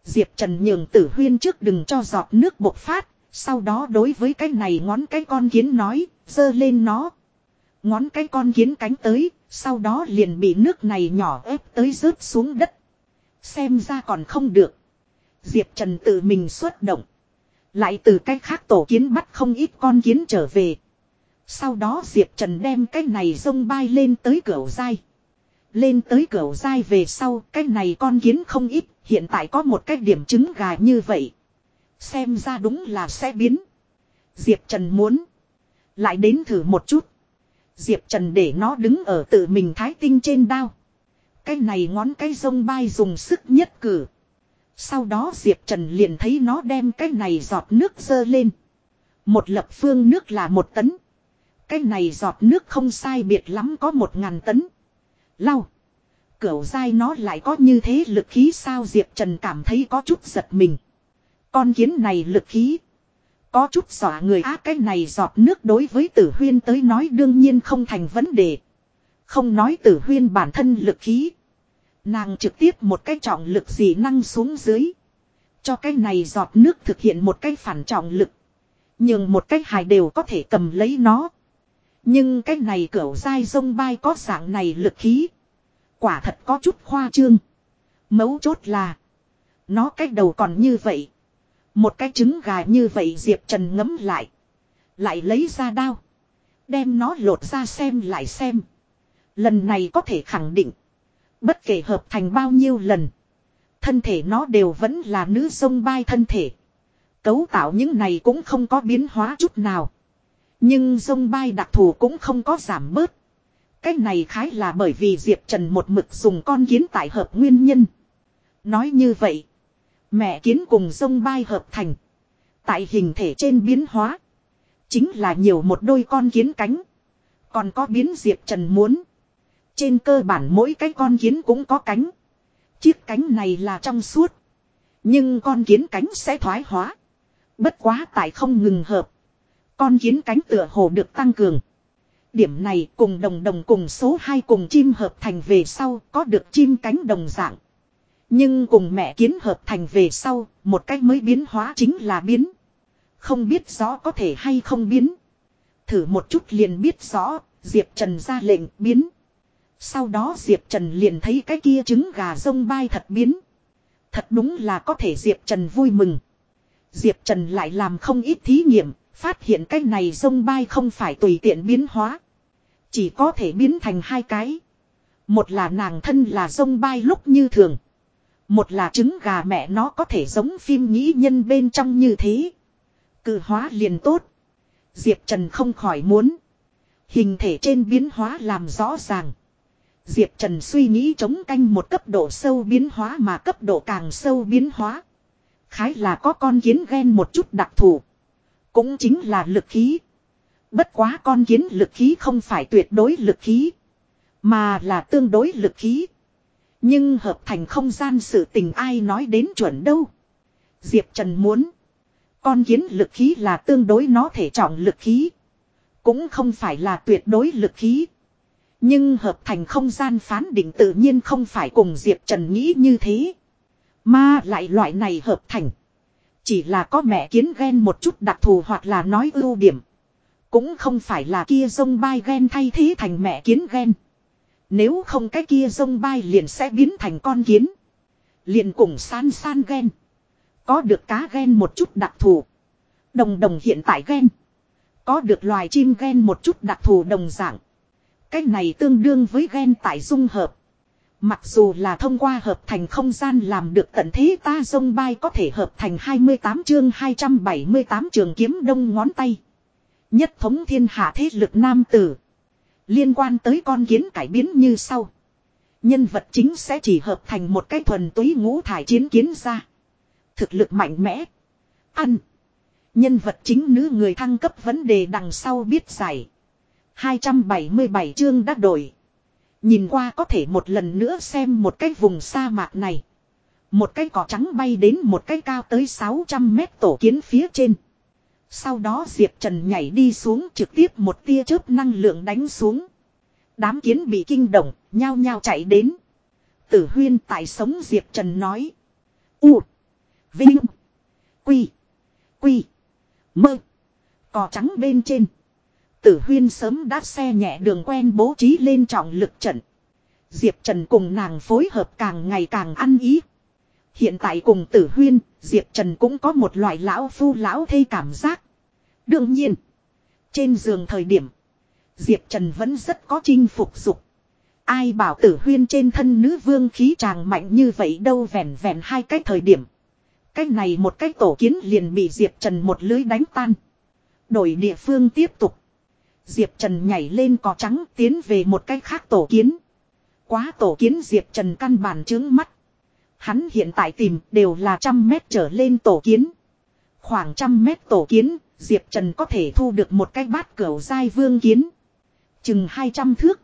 Diệp Trần nhường Tử Huyên trước đừng cho giọt nước bộc phát, sau đó đối với cái này ngón cái con kiến nói, dơ lên nó. Ngón cái con kiến cánh tới, sau đó liền bị nước này nhỏ ép tới rớt xuống đất. Xem ra còn không được. Diệp Trần tự mình xuất động. Lại từ cái khác tổ kiến bắt không ít con kiến trở về. Sau đó Diệp Trần đem cái này sông bay lên tới cửa dai. Lên tới cửa dai về sau, cái này con kiến không ít. Hiện tại có một cái điểm trứng gà như vậy. Xem ra đúng là sẽ biến. Diệp Trần muốn. Lại đến thử một chút. Diệp Trần để nó đứng ở tự mình thái tinh trên đao. Cái này ngón cái sông bay dùng sức nhất cử. Sau đó Diệp Trần liền thấy nó đem cái này giọt nước dơ lên. Một lập phương nước là một tấn. Cái này giọt nước không sai biệt lắm có một ngàn tấn. Lau. Cửu dai nó lại có như thế lực khí sao Diệp Trần cảm thấy có chút giật mình. Con kiến này lực khí. Có chút xỏa người á, cái này giọt nước đối với tử huyên tới nói đương nhiên không thành vấn đề. Không nói tử huyên bản thân lực khí. Nàng trực tiếp một cái trọng lực gì năng xuống dưới. Cho cái này giọt nước thực hiện một cái phản trọng lực. Nhưng một cái hài đều có thể cầm lấy nó. Nhưng cái này cửu dai sông bay có dạng này lực khí. Quả thật có chút khoa trương. Mấu chốt là. Nó cái đầu còn như vậy. Một cái trứng gà như vậy Diệp Trần ngấm lại. Lại lấy ra đao. Đem nó lột ra xem lại xem. Lần này có thể khẳng định. Bất kể hợp thành bao nhiêu lần. Thân thể nó đều vẫn là nữ sông bay thân thể. Cấu tạo những này cũng không có biến hóa chút nào. Nhưng sông bay đặc thù cũng không có giảm bớt. Cái này khái là bởi vì Diệp Trần một mực dùng con kiến tại hợp nguyên nhân. Nói như vậy. Mẹ kiến cùng sông bay hợp thành. Tại hình thể trên biến hóa. Chính là nhiều một đôi con kiến cánh. Còn có biến Diệp Trần muốn. Trên cơ bản mỗi cái con kiến cũng có cánh. Chiếc cánh này là trong suốt. Nhưng con kiến cánh sẽ thoái hóa. Bất quá tại không ngừng hợp. Con kiến cánh tựa hồ được tăng cường. Điểm này cùng đồng đồng cùng số 2 cùng chim hợp thành về sau có được chim cánh đồng dạng. Nhưng cùng mẹ kiến hợp thành về sau, một cách mới biến hóa chính là biến. Không biết rõ có thể hay không biến. Thử một chút liền biết rõ, Diệp Trần ra lệnh biến. Sau đó Diệp Trần liền thấy cái kia trứng gà rông bay thật biến. Thật đúng là có thể Diệp Trần vui mừng. Diệp Trần lại làm không ít thí nghiệm, phát hiện cái này rông bay không phải tùy tiện biến hóa. Chỉ có thể biến thành hai cái. Một là nàng thân là rông bay lúc như thường. Một là trứng gà mẹ nó có thể giống phim nghĩ nhân bên trong như thế. Cự hóa liền tốt. Diệp Trần không khỏi muốn. Hình thể trên biến hóa làm rõ ràng. Diệp Trần suy nghĩ chống canh một cấp độ sâu biến hóa mà cấp độ càng sâu biến hóa. Khái là có con kiến ghen một chút đặc thù. Cũng chính là lực khí. Bất quá con kiến lực khí không phải tuyệt đối lực khí. Mà là tương đối lực khí. Nhưng hợp thành không gian sự tình ai nói đến chuẩn đâu. Diệp Trần muốn. Con kiến lực khí là tương đối nó thể trọng lực khí. Cũng không phải là tuyệt đối lực khí. Nhưng hợp thành không gian phán định tự nhiên không phải cùng Diệp Trần nghĩ như thế. Mà lại loại này hợp thành. Chỉ là có mẹ kiến ghen một chút đặc thù hoặc là nói ưu điểm. Cũng không phải là kia sông bay ghen thay thế thành mẹ kiến ghen. Nếu không cái kia sông bay liền sẽ biến thành con kiến. Liền cùng san san ghen. Có được cá ghen một chút đặc thù. Đồng đồng hiện tại ghen. Có được loài chim ghen một chút đặc thù đồng dạng. Cái này tương đương với ghen tại dung hợp. Mặc dù là thông qua hợp thành không gian làm được tận thế ta sông bay có thể hợp thành 28 chương 278 trường kiếm đông ngón tay. Nhất thống thiên hạ thế lực nam tử. Liên quan tới con kiến cải biến như sau. Nhân vật chính sẽ chỉ hợp thành một cái thuần túy ngũ thải chiến kiến ra. Thực lực mạnh mẽ. Ăn. Nhân vật chính nữ người thăng cấp vấn đề đằng sau biết giải. 277 chương đã đổi. Nhìn qua có thể một lần nữa xem một cái vùng sa mạc này. Một cái cỏ trắng bay đến một cái cao tới 600 mét tổ kiến phía trên. Sau đó Diệp Trần nhảy đi xuống trực tiếp một tia chớp năng lượng đánh xuống. Đám kiến bị kinh động, nhao nhao chạy đến. Tử huyên tại sống Diệp Trần nói. U. Vinh. Quy. Quy. Mơ. Cò trắng bên trên. Tử huyên sớm đã xe nhẹ đường quen bố trí lên trọng lực trận. Diệp Trần cùng nàng phối hợp càng ngày càng ăn ý. Hiện tại cùng tử huyên, Diệp Trần cũng có một loại lão phu lão thây cảm giác. Đương nhiên, trên giường thời điểm, Diệp Trần vẫn rất có chinh phục dục. Ai bảo tử huyên trên thân nữ vương khí tràng mạnh như vậy đâu vẹn vẹn hai cái thời điểm. Cái này một cái tổ kiến liền bị Diệp Trần một lưới đánh tan. Đổi địa phương tiếp tục. Diệp Trần nhảy lên cỏ trắng tiến về một cái khác tổ kiến. Quá tổ kiến Diệp Trần căn bản trướng mắt. Hắn hiện tại tìm đều là trăm mét trở lên tổ kiến. Khoảng trăm mét tổ kiến, Diệp Trần có thể thu được một cái bát cửu dai vương kiến. Chừng 200 thước.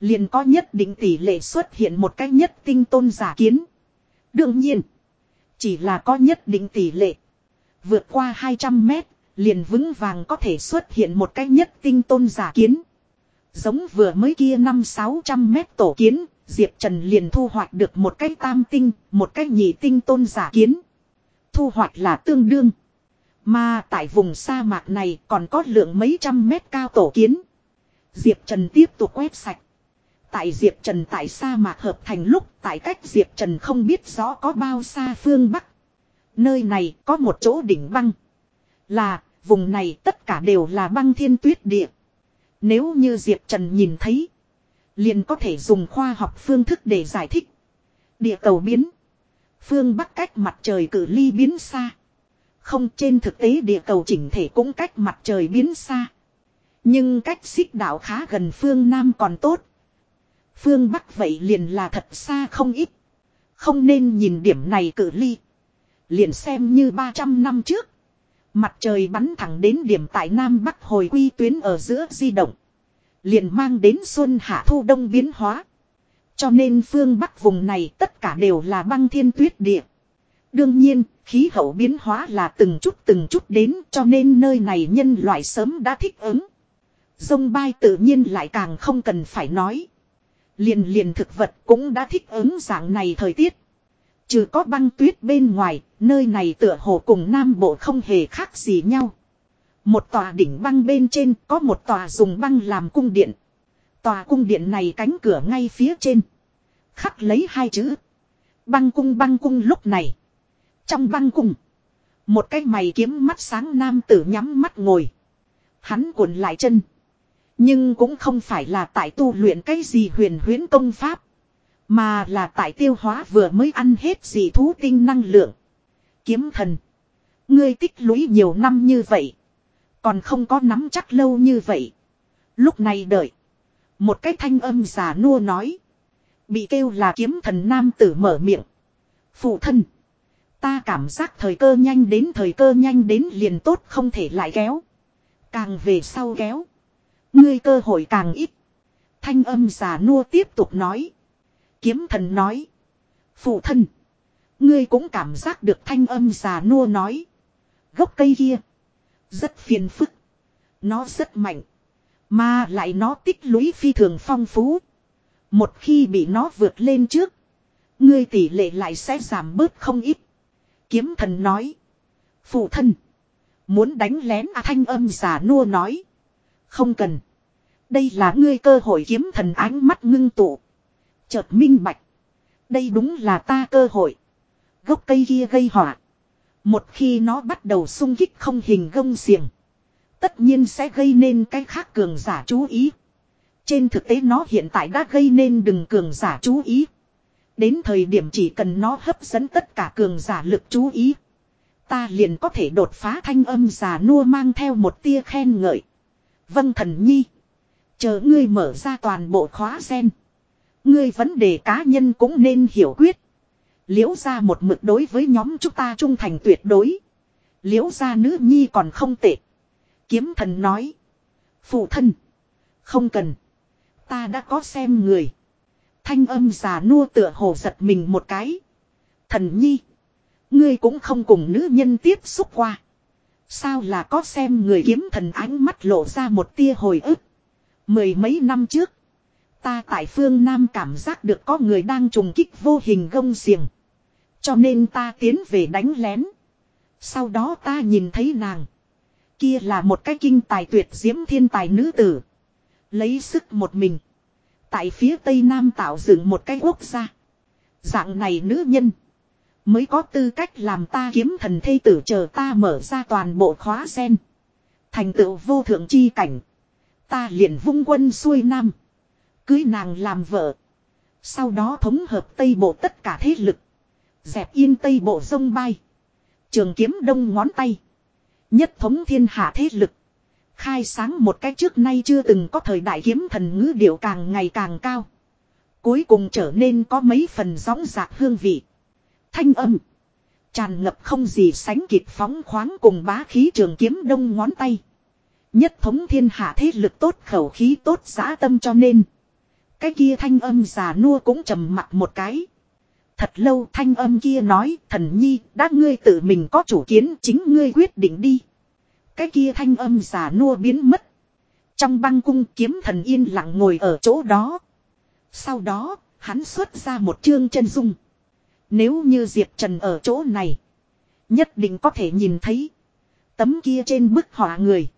Liền có nhất định tỷ lệ xuất hiện một cái nhất tinh tôn giả kiến. Đương nhiên, chỉ là có nhất định tỷ lệ. Vượt qua 200 mét, liền vững vàng có thể xuất hiện một cái nhất tinh tôn giả kiến. Giống vừa mới kia năm sáu trăm mét tổ kiến, Diệp Trần liền thu hoạch được một cái tam tinh, một cái nhị tinh tôn giả kiến. Thu hoạch là tương đương. Mà tại vùng sa mạc này còn có lượng mấy trăm mét cao tổ kiến. Diệp Trần tiếp tục quét sạch. Tại Diệp Trần tại sa mạc hợp thành lúc tại cách Diệp Trần không biết rõ có bao xa phương Bắc. Nơi này có một chỗ đỉnh băng. Là, vùng này tất cả đều là băng thiên tuyết địa. Nếu như Diệp Trần nhìn thấy, liền có thể dùng khoa học phương thức để giải thích. Địa cầu biến. Phương Bắc cách mặt trời cử ly biến xa. Không, trên thực tế địa cầu chỉnh thể cũng cách mặt trời biến xa. Nhưng cách xích đạo khá gần phương Nam còn tốt. Phương Bắc vậy liền là thật xa không ít. Không nên nhìn điểm này cử ly. Liền xem như 300 năm trước. Mặt trời bắn thẳng đến điểm tại Nam Bắc hồi quy tuyến ở giữa di động. Liền mang đến xuân hạ thu đông biến hóa. Cho nên phương Bắc vùng này tất cả đều là băng thiên tuyết địa. Đương nhiên, khí hậu biến hóa là từng chút từng chút đến cho nên nơi này nhân loại sớm đã thích ứng. Dông bay tự nhiên lại càng không cần phải nói. Liền liền thực vật cũng đã thích ứng dạng này thời tiết. Trừ có băng tuyết bên ngoài, nơi này tựa hồ cùng Nam Bộ không hề khác gì nhau. Một tòa đỉnh băng bên trên có một tòa dùng băng làm cung điện. Tòa cung điện này cánh cửa ngay phía trên. Khắc lấy hai chữ. Băng cung băng cung lúc này. Trong băng cung. Một cái mày kiếm mắt sáng nam tử nhắm mắt ngồi. Hắn cuộn lại chân. Nhưng cũng không phải là tại tu luyện cái gì huyền huyến công pháp. Mà là tại tiêu hóa vừa mới ăn hết gì thú tinh năng lượng. Kiếm thần. Ngươi tích lũy nhiều năm như vậy. Còn không có nắm chắc lâu như vậy. Lúc này đợi. Một cái thanh âm già nua nói. Bị kêu là kiếm thần nam tử mở miệng. Phụ thân. Ta cảm giác thời cơ nhanh đến, thời cơ nhanh đến liền tốt không thể lại kéo. Càng về sau kéo. Ngươi cơ hội càng ít. Thanh âm già nua tiếp tục nói. Kiếm thần nói. Phụ thân. Ngươi cũng cảm giác được thanh âm già nua nói. Gốc cây kia. Rất phiền phức. Nó rất mạnh. Mà lại nó tích lũy phi thường phong phú. Một khi bị nó vượt lên trước. Ngươi tỷ lệ lại sẽ giảm bớt không ít. Kiếm thần nói. Phụ thân. Muốn đánh lén à thanh âm giả nua nói. Không cần. Đây là ngươi cơ hội kiếm thần ánh mắt ngưng tụ. Chợt minh bạch. Đây đúng là ta cơ hội. Gốc cây kia gây họa. Một khi nó bắt đầu sung kích không hình gông xiềng. Tất nhiên sẽ gây nên cái khác cường giả chú ý. Trên thực tế nó hiện tại đã gây nên đừng cường giả chú ý. Đến thời điểm chỉ cần nó hấp dẫn tất cả cường giả lực chú ý. Ta liền có thể đột phá thanh âm giả nua mang theo một tia khen ngợi. Vâng thần nhi. Chờ ngươi mở ra toàn bộ khóa sen. Ngươi vấn đề cá nhân cũng nên hiểu quyết. Liễu ra một mực đối với nhóm chúng ta trung thành tuyệt đối. Liễu ra nữ nhi còn không tệ. Kiếm thần nói. Phụ thân. Không cần. Ta đã có xem người. Thanh âm già nua tựa hồ giật mình một cái. Thần nhi. Ngươi cũng không cùng nữ nhân tiếp xúc qua. Sao là có xem người kiếm thần ánh mắt lộ ra một tia hồi ức. Mười mấy năm trước. Ta tại phương Nam cảm giác được có người đang trùng kích vô hình gông xiềng. Cho nên ta tiến về đánh lén. Sau đó ta nhìn thấy nàng. Kia là một cái kinh tài tuyệt diễm thiên tài nữ tử. Lấy sức một mình. Tại phía tây nam tạo dựng một cái quốc gia. Dạng này nữ nhân. Mới có tư cách làm ta kiếm thần thây tử chờ ta mở ra toàn bộ khóa sen. Thành tựu vô thượng chi cảnh. Ta liền vung quân xuôi nam. Cưới nàng làm vợ. Sau đó thống hợp tây bộ tất cả thế lực. Dẹp yên tây bộ sông bay. Trường kiếm đông ngón tay. Nhất thống thiên hạ thế lực. khai sáng một cách trước nay chưa từng có thời đại kiếm thần ngữ điệu càng ngày càng cao. Cuối cùng trở nên có mấy phần gióng giạc hương vị. Thanh âm. Tràn ngập không gì sánh kịp phóng khoáng cùng bá khí trường kiếm đông ngón tay. Nhất thống thiên hạ thế lực tốt, khẩu khí tốt giã tâm cho nên. Cái kia thanh âm già nua cũng trầm mặt một cái. Thật lâu thanh âm kia nói thần nhi đã ngươi tự mình có chủ kiến chính ngươi quyết định đi. Cái kia thanh âm già nua biến mất. Trong băng cung kiếm thần yên lặng ngồi ở chỗ đó. Sau đó, hắn xuất ra một chương chân dung. Nếu như Diệp Trần ở chỗ này, nhất định có thể nhìn thấy. Tấm kia trên bức họa người.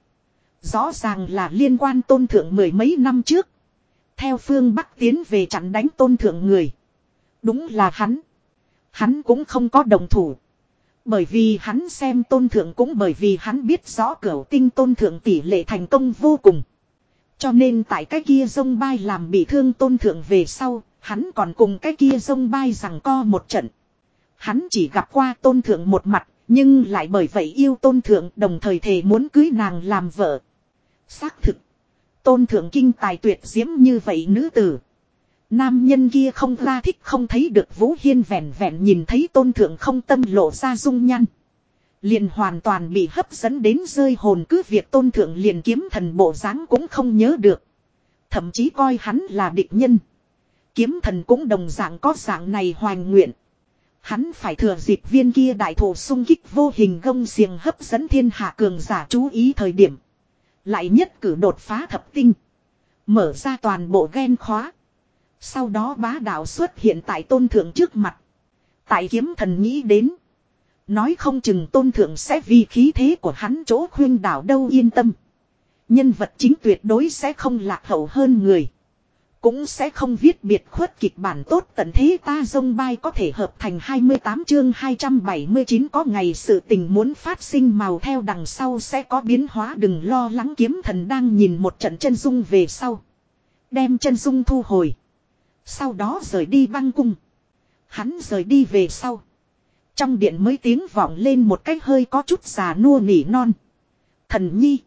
Rõ ràng là liên quan tôn thượng mười mấy năm trước. Theo phương Bắc tiến về chặn đánh tôn thượng người. Đúng là hắn. Hắn cũng không có đồng thủ. Bởi vì hắn xem tôn thượng cũng bởi vì hắn biết rõ cửu tinh tôn thượng tỷ lệ thành công vô cùng. Cho nên tại cái kia sông bay làm bị thương tôn thượng về sau, hắn còn cùng cái kia sông bay rằng co một trận. Hắn chỉ gặp qua tôn thượng một mặt, nhưng lại bởi vậy yêu tôn thượng đồng thời thề muốn cưới nàng làm vợ. Xác thực. Tôn thượng kinh tài tuyệt diễm như vậy nữ tử. Nam nhân kia không ra thích không thấy được Vũ Hiên vẻn vẹn nhìn thấy tôn thượng không tâm lộ ra dung nhăn. Liền hoàn toàn bị hấp dẫn đến rơi hồn cứ việc tôn thượng liền kiếm thần bộ dáng cũng không nhớ được. Thậm chí coi hắn là địch nhân. Kiếm thần cũng đồng dạng có dạng này hoành nguyện. Hắn phải thừa dịp viên kia đại thủ sung kích vô hình gông xiềng hấp dẫn thiên hạ cường giả chú ý thời điểm. Lại nhất cử đột phá thập tinh. Mở ra toàn bộ ghen khóa. Sau đó bá đạo xuất hiện tại tôn thượng trước mặt. Tại kiếm thần nghĩ đến. Nói không chừng tôn thượng sẽ vì khí thế của hắn chỗ khuyên đảo đâu yên tâm. Nhân vật chính tuyệt đối sẽ không lạc hậu hơn người. Cũng sẽ không viết biệt khuất kịch bản tốt tận thế ta dông bay có thể hợp thành 28 chương 279 có ngày sự tình muốn phát sinh màu theo đằng sau sẽ có biến hóa đừng lo lắng kiếm thần đang nhìn một trận chân dung về sau. Đem chân dung thu hồi. Sau đó rời đi băng cung. Hắn rời đi về sau. Trong điện mới tiếng vọng lên một cách hơi có chút già nua nỉ non. Thần nhi.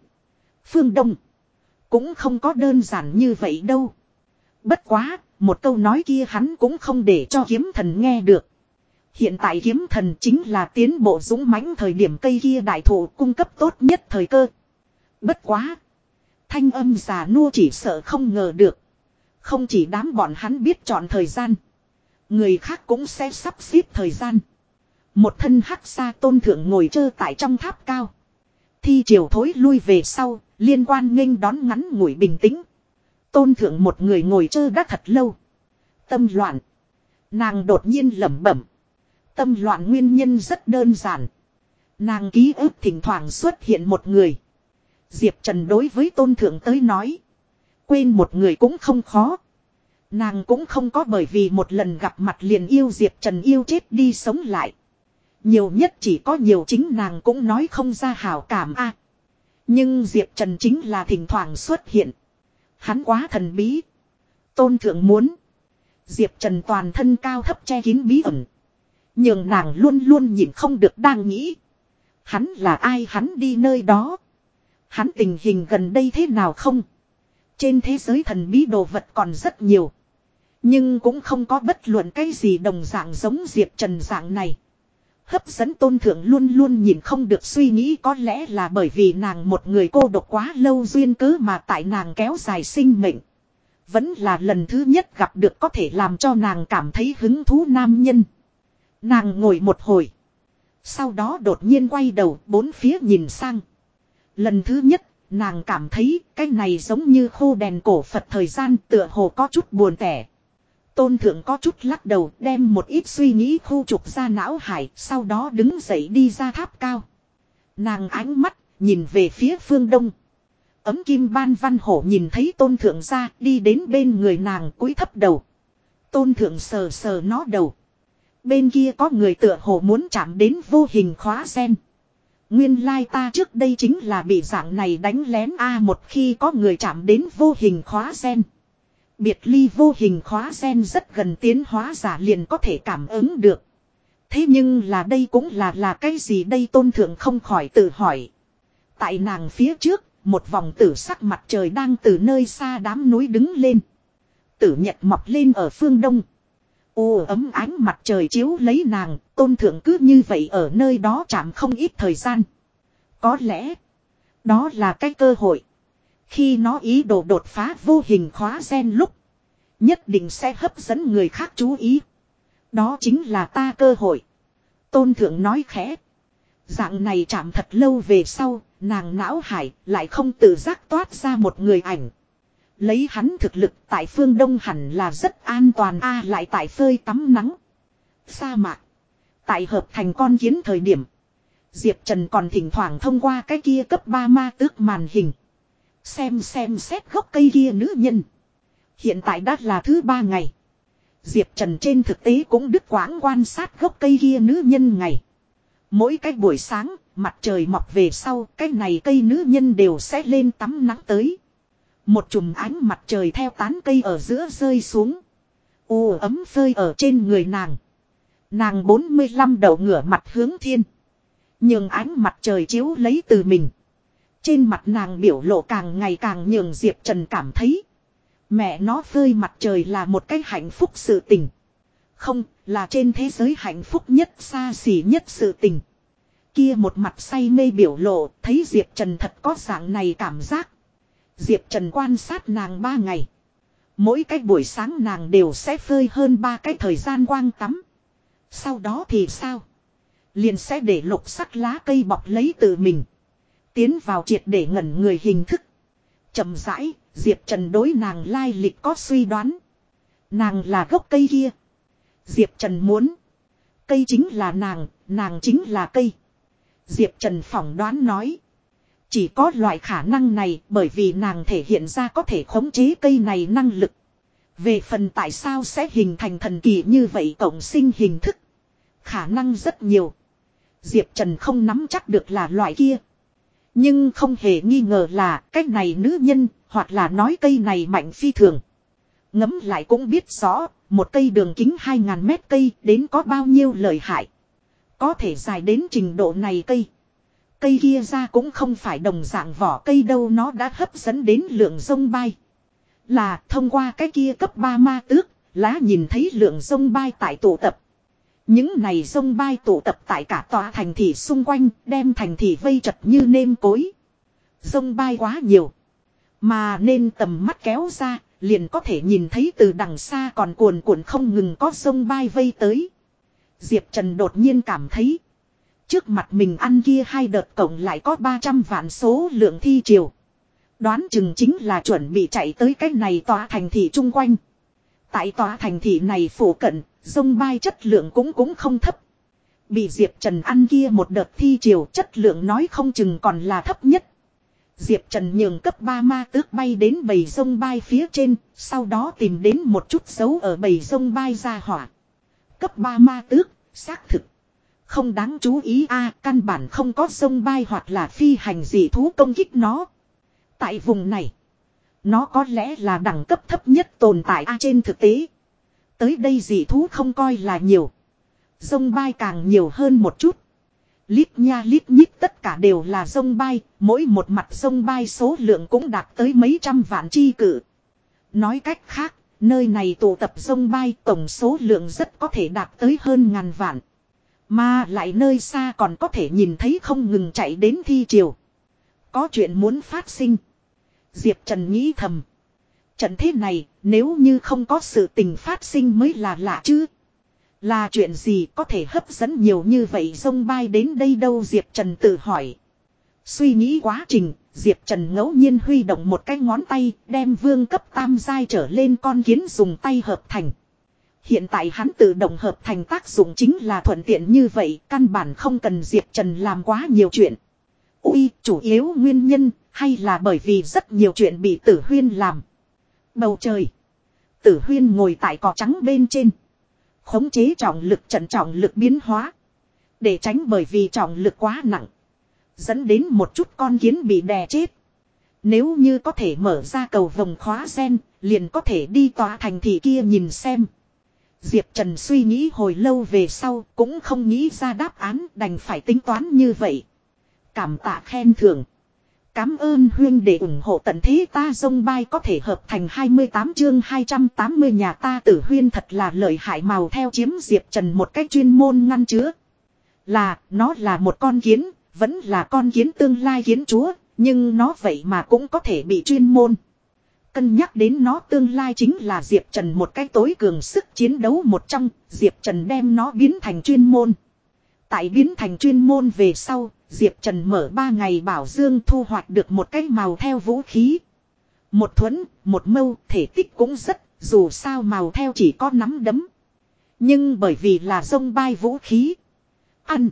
Phương Đông. Cũng không có đơn giản như vậy đâu. Bất quá, một câu nói kia hắn cũng không để cho kiếm thần nghe được. Hiện tại kiếm thần chính là tiến bộ dũng mãnh thời điểm cây kia đại thụ cung cấp tốt nhất thời cơ. Bất quá. Thanh âm già nua chỉ sợ không ngờ được. Không chỉ đám bọn hắn biết chọn thời gian. Người khác cũng sẽ sắp xếp thời gian. Một thân hắc xa tôn thượng ngồi chơ tại trong tháp cao. Thi triều thối lui về sau, liên quan nghênh đón ngắn ngủi bình tĩnh. Tôn thượng một người ngồi chơ đã thật lâu. Tâm loạn. Nàng đột nhiên lẩm bẩm. Tâm loạn nguyên nhân rất đơn giản. Nàng ký ức thỉnh thoảng xuất hiện một người. Diệp Trần đối với tôn thượng tới nói. Quên một người cũng không khó. Nàng cũng không có bởi vì một lần gặp mặt liền yêu Diệp Trần yêu chết đi sống lại. Nhiều nhất chỉ có nhiều chính nàng cũng nói không ra hảo cảm a. nhưng Diệp Trần chính là thỉnh thoảng xuất hiện. Hắn quá thần bí. Tôn thượng muốn. Diệp Trần toàn thân cao thấp che kín bí ẩn. Nhưng nàng luôn luôn nhìn không được đang nghĩ. Hắn là ai hắn đi nơi đó. Hắn tình hình gần đây thế nào không? Trên thế giới thần bí đồ vật còn rất nhiều. Nhưng cũng không có bất luận cái gì đồng dạng giống Diệp Trần dạng này. Hấp dẫn tôn thượng luôn luôn nhìn không được suy nghĩ có lẽ là bởi vì nàng một người cô độc quá lâu duyên cớ mà tại nàng kéo dài sinh mệnh. Vẫn là lần thứ nhất gặp được có thể làm cho nàng cảm thấy hứng thú nam nhân. Nàng ngồi một hồi. Sau đó đột nhiên quay đầu bốn phía nhìn sang. Lần thứ nhất, nàng cảm thấy cái này giống như khô đèn cổ Phật thời gian tựa hồ có chút buồn tẻ. Tôn thượng có chút lắc đầu đem một ít suy nghĩ khu trục ra não hải, sau đó đứng dậy đi ra tháp cao. Nàng ánh mắt, nhìn về phía phương đông. Ấm kim ban văn hổ nhìn thấy tôn thượng ra, đi đến bên người nàng cúi thấp đầu. Tôn thượng sờ sờ nó đầu. Bên kia có người tựa hồ muốn chạm đến vô hình khóa sen. Nguyên lai ta trước đây chính là bị dạng này đánh lén a một khi có người chạm đến vô hình khóa sen. Biệt ly vô hình khóa sen rất gần tiến hóa giả liền có thể cảm ứng được. Thế nhưng là đây cũng là là cái gì đây tôn thượng không khỏi tự hỏi. Tại nàng phía trước, một vòng tử sắc mặt trời đang từ nơi xa đám núi đứng lên. Tử nhật mọc lên ở phương đông. u ấm ánh mặt trời chiếu lấy nàng, tôn thượng cứ như vậy ở nơi đó chạm không ít thời gian. Có lẽ, đó là cái cơ hội. Khi nó ý đồ đột phá vô hình khóa gen lúc, nhất định sẽ hấp dẫn người khác chú ý. Đó chính là ta cơ hội. Tôn thượng nói khẽ. Dạng này chạm thật lâu về sau, nàng não hải lại không tự giác toát ra một người ảnh. Lấy hắn thực lực tại phương Đông hẳn là rất an toàn a lại tại phơi tắm nắng. Sa mạc. Tại hợp thành con kiến thời điểm. Diệp Trần còn thỉnh thoảng thông qua cái kia cấp 3 ma tước màn hình. Xem xem xét gốc cây kia nữ nhân. Hiện tại đã là thứ ba ngày. Diệp Trần trên thực tế cũng đứt quãng quan sát gốc cây kia nữ nhân ngày. Mỗi cách buổi sáng, mặt trời mọc về sau, cái này cây nữ nhân đều sẽ lên tắm nắng tới. Một chùm ánh mặt trời theo tán cây ở giữa rơi xuống. U ấm phơi ở trên người nàng. Nàng 45 đầu ngửa mặt hướng thiên. Nhưng ánh mặt trời chiếu lấy từ mình. Trên mặt nàng biểu lộ càng ngày càng nhường Diệp Trần cảm thấy. Mẹ nó phơi mặt trời là một cái hạnh phúc sự tình. Không, là trên thế giới hạnh phúc nhất xa xỉ nhất sự tình. Kia một mặt say mê biểu lộ, thấy Diệp Trần thật có dạng này cảm giác. Diệp Trần quan sát nàng ba ngày. Mỗi cách buổi sáng nàng đều sẽ phơi hơn ba cái thời gian quang tắm. Sau đó thì sao? Liền sẽ để lục sắc lá cây bọc lấy từ mình. Tiến vào triệt để ngẩn người hình thức. chậm rãi, Diệp Trần đối nàng lai lịch có suy đoán. Nàng là gốc cây kia. Diệp Trần muốn. Cây chính là nàng, nàng chính là cây. Diệp Trần phỏng đoán nói. Chỉ có loại khả năng này bởi vì nàng thể hiện ra có thể khống chế cây này năng lực. Về phần tại sao sẽ hình thành thần kỳ như vậy cộng sinh hình thức. Khả năng rất nhiều. Diệp Trần không nắm chắc được là loại kia. Nhưng không hề nghi ngờ là cách này nữ nhân hoặc là nói cây này mạnh phi thường. Ngấm lại cũng biết rõ, một cây đường kính 2.000 mét cây đến có bao nhiêu lợi hại. Có thể dài đến trình độ này cây. Cây kia ra cũng không phải đồng dạng vỏ cây đâu nó đã hấp dẫn đến lượng sông bay. Là thông qua cái kia cấp 3 ma tước, lá nhìn thấy lượng sông bay tại tụ tập. Những này sông bay tụ tập tại cả tòa thành thị xung quanh, đem thành thị vây chật như nêm cối. Sông bay quá nhiều. Mà nên tầm mắt kéo ra, liền có thể nhìn thấy từ đằng xa còn cuồn cuộn không ngừng có sông bay vây tới. Diệp Trần đột nhiên cảm thấy. Trước mặt mình ăn kia hai đợt cộng lại có 300 vạn số lượng thi triều. Đoán chừng chính là chuẩn bị chạy tới cách này tòa thành thị chung quanh. Tại tòa thành thị này phủ cận, sông bay chất lượng cũng cũng không thấp. Bị Diệp Trần ăn kia một đợt thi chiều chất lượng nói không chừng còn là thấp nhất. Diệp Trần nhường cấp 3 ma tước bay đến bầy sông bay phía trên, sau đó tìm đến một chút dấu ở bầy sông bay ra hỏa. Cấp 3 ma tước, xác thực. Không đáng chú ý a căn bản không có sông bay hoặc là phi hành dị thú công kích nó. Tại vùng này, nó có lẽ là đẳng cấp thấp nhất tồn tại a trên thực tế. Tới đây dị thú không coi là nhiều. Sông bay càng nhiều hơn một chút. Lít nha lít nhít tất cả đều là sông bay, mỗi một mặt sông bay số lượng cũng đạt tới mấy trăm vạn chi cử. Nói cách khác, nơi này tụ tập sông bay tổng số lượng rất có thể đạt tới hơn ngàn vạn. Mà lại nơi xa còn có thể nhìn thấy không ngừng chạy đến thi triều. Có chuyện muốn phát sinh. Diệp Trần nghĩ thầm. Trận thế này nếu như không có sự tình phát sinh mới là lạ chứ. Là chuyện gì có thể hấp dẫn nhiều như vậy sông bay đến đây đâu Diệp Trần tự hỏi. Suy nghĩ quá trình, Diệp Trần ngẫu nhiên huy động một cái ngón tay, đem vương cấp tam giai trở lên con kiến dùng tay hợp thành. Hiện tại hắn tự động hợp thành tác dụng chính là thuận tiện như vậy, căn bản không cần Diệp Trần làm quá nhiều chuyện. Ui, chủ yếu nguyên nhân, hay là bởi vì rất nhiều chuyện bị tử huyên làm. Bầu trời. Tử huyên ngồi tại cỏ trắng bên trên. Khống chế trọng lực trận trọng lực biến hóa. Để tránh bởi vì trọng lực quá nặng. Dẫn đến một chút con kiến bị đè chết. Nếu như có thể mở ra cầu vòng khóa sen, liền có thể đi tòa thành thị kia nhìn xem. Diệp Trần suy nghĩ hồi lâu về sau, cũng không nghĩ ra đáp án đành phải tính toán như vậy. Cảm tạ khen thưởng cảm ơn huyên để ủng hộ tận thế ta dông bay có thể hợp thành 28 chương 280 nhà ta tử huyên thật là lợi hại màu theo chiếm Diệp Trần một cách chuyên môn ngăn chứa. Là, nó là một con kiến, vẫn là con kiến tương lai kiến chúa, nhưng nó vậy mà cũng có thể bị chuyên môn. Cân nhắc đến nó tương lai chính là Diệp Trần một cái tối cường sức chiến đấu một trong, Diệp Trần đem nó biến thành chuyên môn. Tại biến thành chuyên môn về sau, Diệp Trần mở 3 ngày bảo dương thu hoạch được một cái màu theo vũ khí. Một thuẫn, một mâu, thể tích cũng rất, dù sao màu theo chỉ có nắm đấm. Nhưng bởi vì là sông bay vũ khí. Ăn.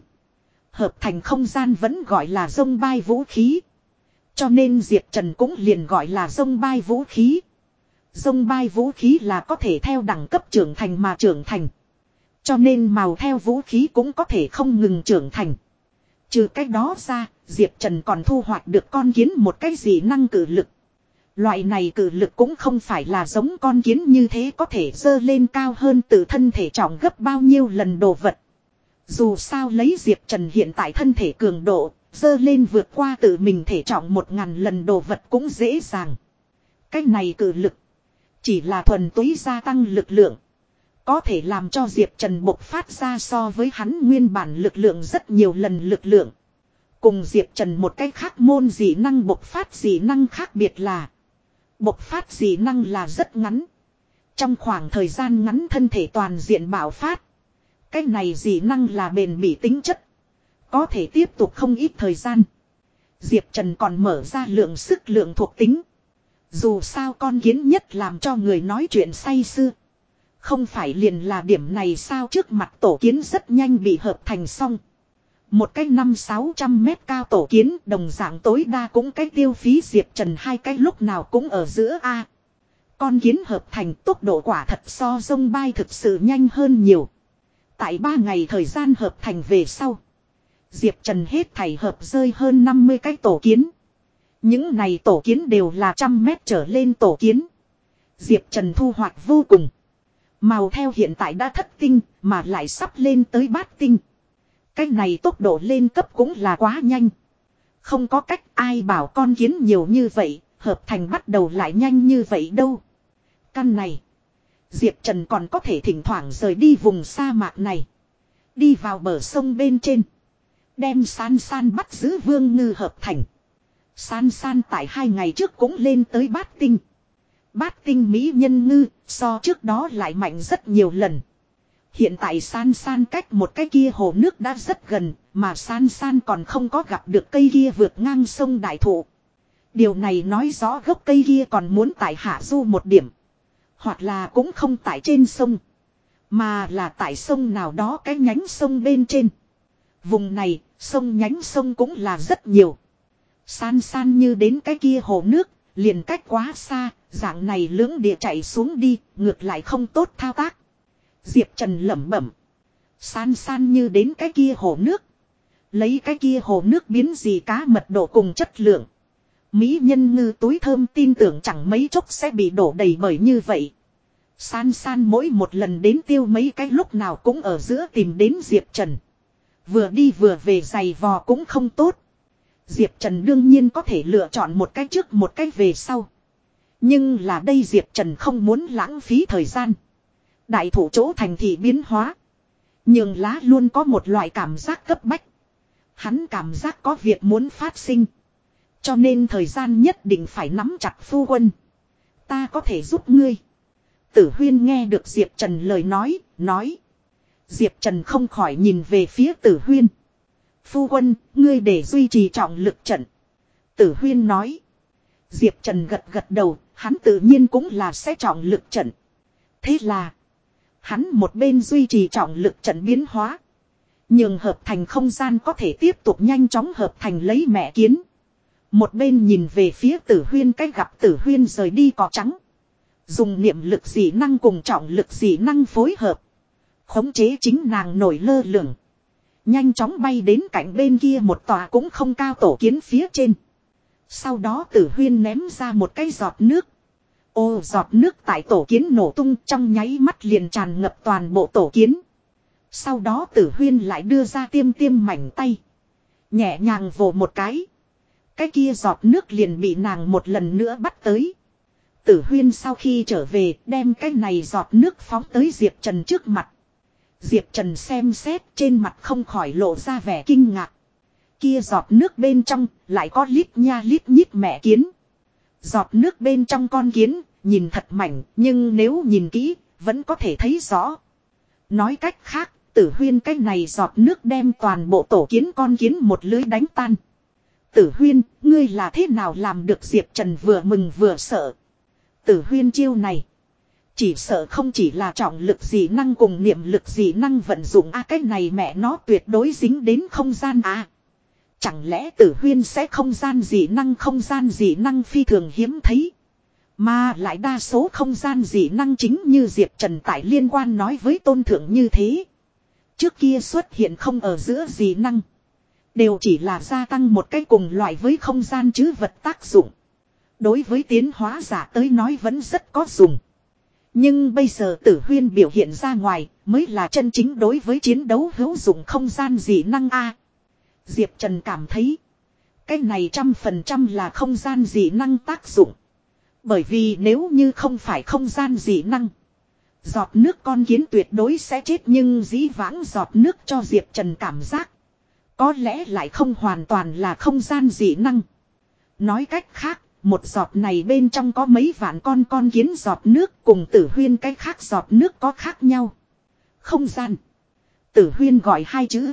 Hợp thành không gian vẫn gọi là sông bay vũ khí. Cho nên Diệp Trần cũng liền gọi là sông bay vũ khí. Sông bay vũ khí là có thể theo đẳng cấp trưởng thành mà trưởng thành. Cho nên màu theo vũ khí cũng có thể không ngừng trưởng thành. Trừ cách đó ra, Diệp Trần còn thu hoạch được con kiến một cái gì năng cử lực. Loại này cử lực cũng không phải là giống con kiến như thế có thể dơ lên cao hơn từ thân thể trọng gấp bao nhiêu lần đồ vật. Dù sao lấy Diệp Trần hiện tại thân thể cường độ, dơ lên vượt qua tự mình thể trọng một ngàn lần đồ vật cũng dễ dàng. Cách này cử lực, chỉ là thuần túy gia tăng lực lượng. Có thể làm cho Diệp Trần bộc phát ra so với hắn nguyên bản lực lượng rất nhiều lần lực lượng. Cùng Diệp Trần một cách khác môn dị năng bộc phát dị năng khác biệt là Bộc phát dị năng là rất ngắn. Trong khoảng thời gian ngắn thân thể toàn diện bảo phát. Cái này dị năng là bền bỉ tính chất. Có thể tiếp tục không ít thời gian. Diệp Trần còn mở ra lượng sức lượng thuộc tính. Dù sao con kiến nhất làm cho người nói chuyện say sưa. Không phải liền là điểm này sao trước mặt tổ kiến rất nhanh bị hợp thành xong. Một cái năm sáu trăm mét cao tổ kiến, đồng dạng tối đa cũng cái tiêu phí diệp trần hai cái lúc nào cũng ở giữa A. Con kiến hợp thành tốc độ quả thật so sông bay thực sự nhanh hơn nhiều. Tại ba ngày thời gian hợp thành về sau. Diệp Trần hết thảy hợp rơi hơn 50 cái tổ kiến. Những này tổ kiến đều là trăm mét trở lên tổ kiến. Diệp Trần thu hoạch vô cùng. Màu theo hiện tại đã thất tinh mà lại sắp lên tới bát tinh. Cái này tốc độ lên cấp cũng là quá nhanh. Không có cách ai bảo con kiến nhiều như vậy, hợp thành bắt đầu lại nhanh như vậy đâu. Căn này, Diệp Trần còn có thể thỉnh thoảng rời đi vùng sa mạc này. Đi vào bờ sông bên trên. Đem san san bắt giữ vương ngư hợp thành. San san tại hai ngày trước cũng lên tới bát tinh. Bát tinh mỹ nhân ngư, so trước đó lại mạnh rất nhiều lần. Hiện tại san san cách một cái kia hồ nước đã rất gần, mà san san còn không có gặp được cây kia vượt ngang sông đại thụ. Điều này nói rõ gốc cây kia còn muốn tại hạ du một điểm. Hoặc là cũng không tại trên sông. Mà là tại sông nào đó cái nhánh sông bên trên. Vùng này, sông nhánh sông cũng là rất nhiều. San san như đến cái kia hồ nước, liền cách quá xa, dạng này lưỡng địa chạy xuống đi, ngược lại không tốt thao tác. Diệp Trần lẩm bẩm. San san như đến cái kia hồ nước. Lấy cái kia hồ nước biến gì cá mật độ cùng chất lượng. Mỹ nhân ngư túi thơm tin tưởng chẳng mấy chốc sẽ bị đổ đầy bởi như vậy. San san mỗi một lần đến tiêu mấy cái lúc nào cũng ở giữa tìm đến Diệp Trần. Vừa đi vừa về giày vò cũng không tốt. Diệp Trần đương nhiên có thể lựa chọn một cách trước một cách về sau. Nhưng là đây Diệp Trần không muốn lãng phí thời gian. Đại thủ chỗ thành thị biến hóa. Nhưng lá luôn có một loại cảm giác cấp bách. Hắn cảm giác có việc muốn phát sinh. Cho nên thời gian nhất định phải nắm chặt phu quân. Ta có thể giúp ngươi. Tử huyên nghe được Diệp Trần lời nói, nói. Diệp Trần không khỏi nhìn về phía tử huyên. Phu quân, ngươi để duy trì trọng lực trận. Tử huyên nói. Diệp Trần gật gật đầu, hắn tự nhiên cũng là sẽ trọng lực trận. Thế là, hắn một bên duy trì trọng lực trận biến hóa. Nhưng hợp thành không gian có thể tiếp tục nhanh chóng hợp thành lấy mẹ kiến. Một bên nhìn về phía tử huyên cách gặp tử huyên rời đi có trắng. Dùng niệm lực dị năng cùng trọng lực dị năng phối hợp. Khống chế chính nàng nổi lơ lửng. Nhanh chóng bay đến cạnh bên kia một tòa cũng không cao tổ kiến phía trên. Sau đó tử huyên ném ra một cái giọt nước. Ô, giọt nước tại tổ kiến nổ tung trong nháy mắt liền tràn ngập toàn bộ tổ kiến. Sau đó tử huyên lại đưa ra tiêm tiêm mảnh tay. Nhẹ nhàng vồ một cái. Cái kia giọt nước liền bị nàng một lần nữa bắt tới. Tử huyên sau khi trở về, đem cái này giọt nước phóng tới Diệp Trần trước mặt. Diệp Trần xem xét trên mặt không khỏi lộ ra vẻ kinh ngạc. Kia giọt nước bên trong lại có lít nha lít nhít mẹ kiến. Giọt nước bên trong con kiến nhìn thật mảnh nhưng nếu nhìn kỹ vẫn có thể thấy rõ. Nói cách khác tử huyên cái này giọt nước đem toàn bộ tổ kiến con kiến một lưới đánh tan. Tử huyên, ngươi là thế nào làm được Diệp Trần vừa mừng vừa sợ. Tử huyên chiêu này. Chỉ sợ không chỉ là trọng lực dị năng cùng niệm lực dị năng vận dụng a à, cái này mẹ nó tuyệt đối dính đến không gian à. Chẳng lẽ tử huyên sẽ không gian dị năng không gian dị năng phi thường hiếm thấy. Mà lại đa số không gian dị năng chính như Diệp Trần Tại liên quan nói với tôn thượng như thế. Trước kia xuất hiện không ở giữa dị năng. Đều chỉ là gia tăng một cái cùng loại với không gian chứ vật tác dụng. Đối với tiến hóa giả tới nói vẫn rất có dùng. Nhưng bây giờ tử huyên biểu hiện ra ngoài mới là chân chính đối với chiến đấu hữu dụng không gian dị năng A. Diệp Trần cảm thấy. Cái này trăm phần trăm là không gian dị năng tác dụng. Bởi vì nếu như không phải không gian dị năng. Giọt nước con kiến tuyệt đối sẽ chết nhưng dĩ vãng giọt nước cho Diệp Trần cảm giác. Có lẽ lại không hoàn toàn là không gian dị năng. Nói cách khác, một giọt này bên trong có mấy vạn con con kiến giọt nước cùng tử huyên cái khác giọt nước có khác nhau. Không gian. Tử huyên gọi hai chữ.